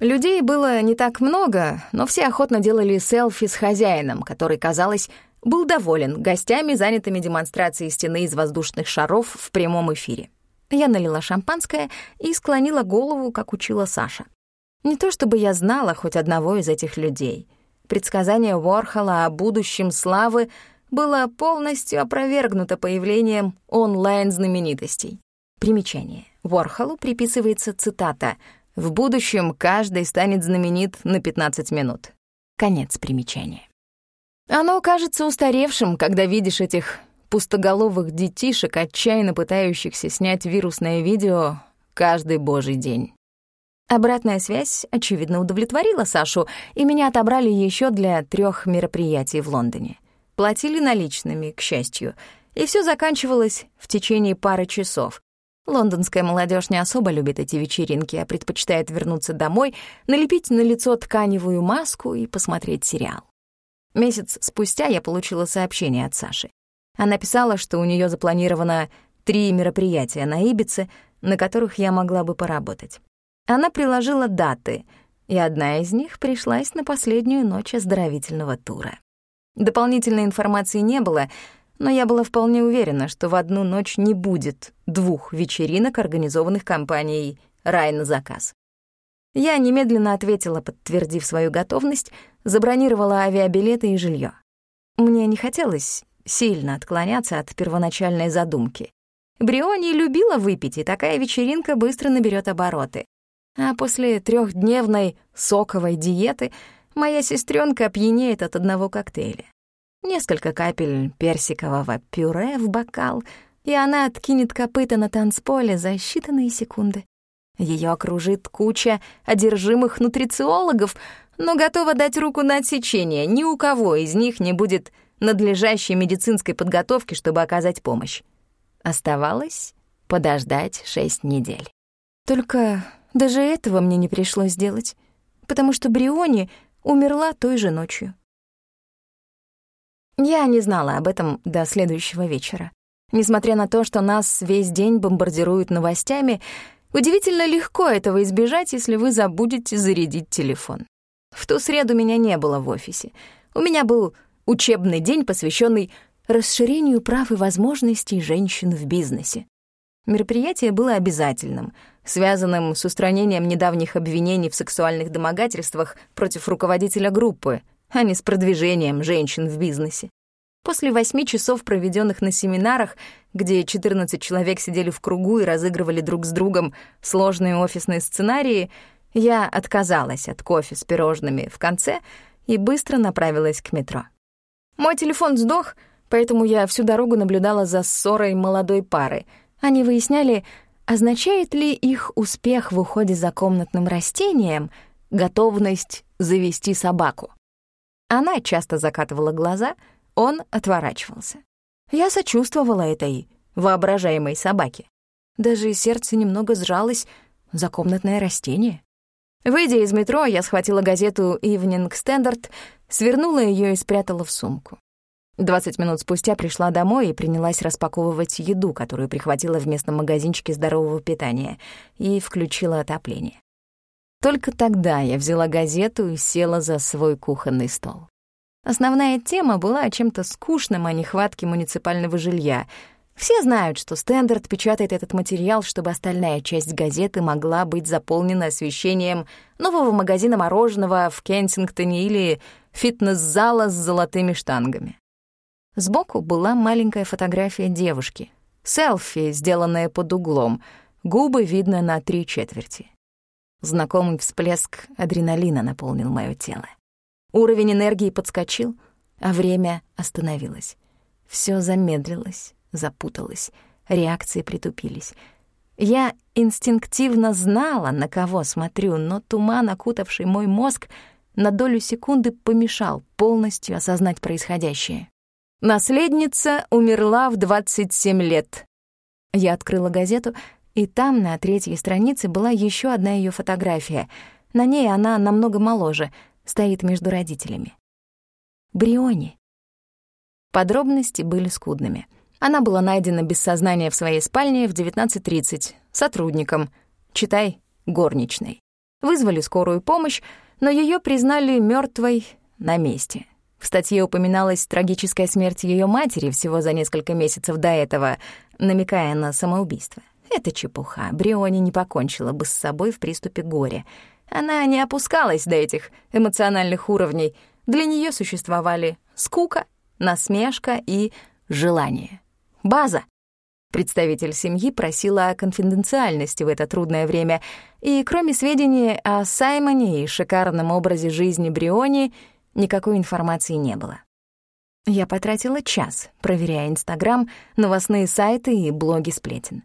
Людей было не так много, но все охотно делали селфи с хозяином, который, казалось, был доволен гостями, занятыми демонстрацией стены из воздушных шаров в прямом эфире. Я налила шампанское и склонила голову, как учила Саша. Не то чтобы я знала хоть одного из этих людей. Предсказание Уорхола о будущем славы было полностью опровергнуто появлением онлайн-знаменитостей. Примечание. Уорхолу приписывается цитата «В будущем каждый станет знаменит на 15 минут». Конец примечания. Оно кажется устаревшим, когда видишь этих пустоголовых детишек, отчаянно пытающихся снять вирусное видео каждый божий день. Обратная связь, очевидно, удовлетворила Сашу, и меня отобрали еще для трех мероприятий в Лондоне. Платили наличными, к счастью, и все заканчивалось в течение пары часов. Лондонская молодежь не особо любит эти вечеринки, а предпочитает вернуться домой, налепить на лицо тканевую маску и посмотреть сериал. Месяц спустя я получила сообщение от Саши. Она писала, что у нее запланировано три мероприятия на Ибице, на которых я могла бы поработать. Она приложила даты, и одна из них пришлась на последнюю ночь оздоровительного тура. Дополнительной информации не было, но я была вполне уверена, что в одну ночь не будет двух вечеринок, организованных компанией «Рай на заказ». Я немедленно ответила, подтвердив свою готовность, забронировала авиабилеты и жилье. Мне не хотелось сильно отклоняться от первоначальной задумки. Бриони любила выпить, и такая вечеринка быстро наберет обороты. А после трехдневной соковой диеты моя сестренка опьянеет от одного коктейля. Несколько капель персикового пюре в бокал, и она откинет копыта на танцполе за считанные секунды. Ее окружит куча одержимых нутрициологов, но готова дать руку на отсечение. Ни у кого из них не будет надлежащей медицинской подготовки, чтобы оказать помощь. Оставалось подождать шесть недель. Только даже этого мне не пришлось делать, потому что Бриони умерла той же ночью. Я не знала об этом до следующего вечера. Несмотря на то, что нас весь день бомбардируют новостями, удивительно легко этого избежать, если вы забудете зарядить телефон. В ту среду меня не было в офисе. У меня был учебный день, посвященный расширению прав и возможностей женщин в бизнесе. Мероприятие было обязательным, связанным с устранением недавних обвинений в сексуальных домогательствах против руководителя группы, а не с продвижением женщин в бизнесе. После восьми часов, проведенных на семинарах, где 14 человек сидели в кругу и разыгрывали друг с другом сложные офисные сценарии, я отказалась от кофе с пирожными в конце и быстро направилась к метро. Мой телефон сдох, поэтому я всю дорогу наблюдала за ссорой молодой пары. Они выясняли, означает ли их успех в уходе за комнатным растением готовность завести собаку. Она часто закатывала глаза, он отворачивался. Я сочувствовала этой воображаемой собаке. Даже сердце немного сжалось за комнатное растение. Выйдя из метро, я схватила газету «Evening Standard», свернула ее и спрятала в сумку. Двадцать минут спустя пришла домой и принялась распаковывать еду, которую прихватила в местном магазинчике здорового питания, и включила отопление. Только тогда я взяла газету и села за свой кухонный стол. Основная тема была о чем-то скучном, о нехватке муниципального жилья — все знают, что Стендарт печатает этот материал, чтобы остальная часть газеты могла быть заполнена освещением нового магазина мороженого в Кенсингтоне или фитнес-зала с золотыми штангами. Сбоку была маленькая фотография девушки. Селфи, сделанная под углом, губы видно на три четверти. Знакомый всплеск адреналина наполнил моё тело. Уровень энергии подскочил, а время остановилось. Всё замедлилось, запуталась, реакции притупились. Я инстинктивно знала, на кого смотрю, но туман, окутавший мой мозг, на долю секунды помешал полностью осознать происходящее. Наследница умерла в 27 лет. Я открыла газету, и там на третьей странице была еще одна ее фотография. На ней она намного моложе, стоит между родителями. Бриони. Подробности были скудными. Она была найдена без сознания в своей спальне в 19.30 сотрудником, читай, горничной. Вызвали скорую помощь, но ее признали мертвой на месте. В статье упоминалась трагическая смерть ее матери всего за несколько месяцев до этого, намекая на самоубийство. Это чепуха. Бриони не покончила бы с собой в приступе горя. Она не опускалась до этих эмоциональных уровней. Для нее существовали скука, насмешка и желание. База. Представитель семьи просила о конфиденциальности в это трудное время, и кроме сведений о Саймоне и шикарном образе жизни Бриони, никакой информации не было. Я потратила час, проверяя Инстаграм, новостные сайты и блоги сплетен.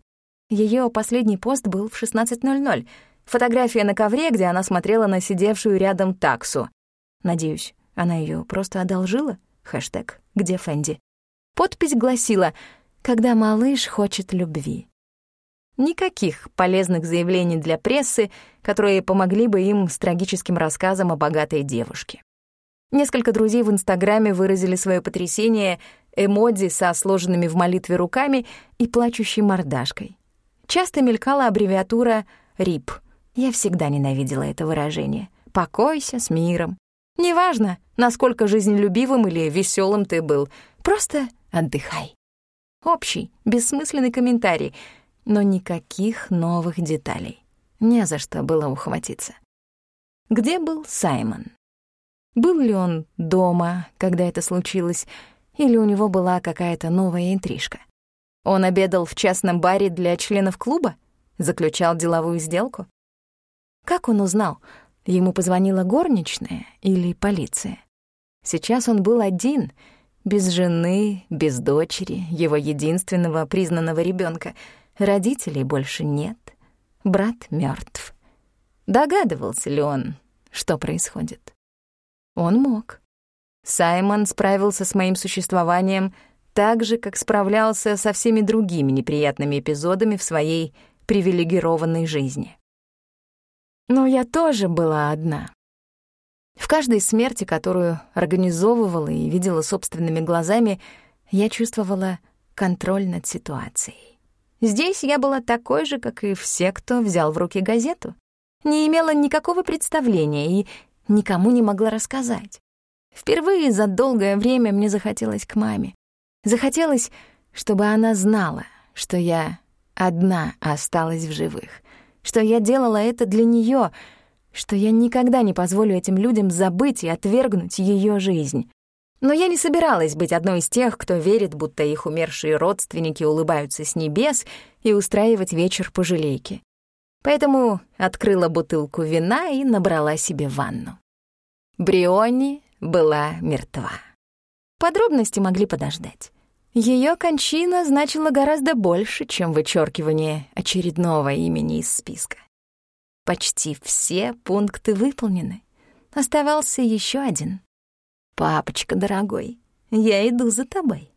Ее последний пост был в 16.00. Фотография на ковре, где она смотрела на сидевшую рядом таксу. Надеюсь, она ее просто одолжила? Хэштег «Где Фэнди?». Подпись гласила «Когда малыш хочет любви». Никаких полезных заявлений для прессы, которые помогли бы им с трагическим рассказом о богатой девушке. Несколько друзей в Инстаграме выразили свое потрясение эмодзи со сложенными в молитве руками и плачущей мордашкой. Часто мелькала аббревиатура «РИП». Я всегда ненавидела это выражение. «Покойся с миром». Неважно, насколько жизнелюбивым или веселым ты был, просто отдыхай. Общий, бессмысленный комментарий, но никаких новых деталей. Не за что было ухватиться. Где был Саймон? Был ли он дома, когда это случилось, или у него была какая-то новая интрижка? Он обедал в частном баре для членов клуба? Заключал деловую сделку? Как он узнал, ему позвонила горничная или полиция? Сейчас он был один, без жены, без дочери, его единственного признанного ребенка. Родителей больше нет. Брат мертв. Догадывался ли он, что происходит? Он мог. Саймон справился с моим существованием так же, как справлялся со всеми другими неприятными эпизодами в своей привилегированной жизни. Но я тоже была одна. В каждой смерти, которую организовывала и видела собственными глазами, я чувствовала контроль над ситуацией. Здесь я была такой же, как и все, кто взял в руки газету. Не имела никакого представления и никому не могла рассказать. Впервые за долгое время мне захотелось к маме. Захотелось, чтобы она знала, что я одна осталась в живых, что я делала это для неё, что я никогда не позволю этим людям забыть и отвергнуть её жизнь. Но я не собиралась быть одной из тех, кто верит, будто их умершие родственники улыбаются с небес и устраивать вечер пожалейки. Поэтому открыла бутылку вина и набрала себе ванну. Бриони была мертва. Подробности могли подождать. Ее кончина значила гораздо больше, чем вычеркивание очередного имени из списка. Почти все пункты выполнены. Оставался еще один. «Папочка дорогой, я иду за тобой».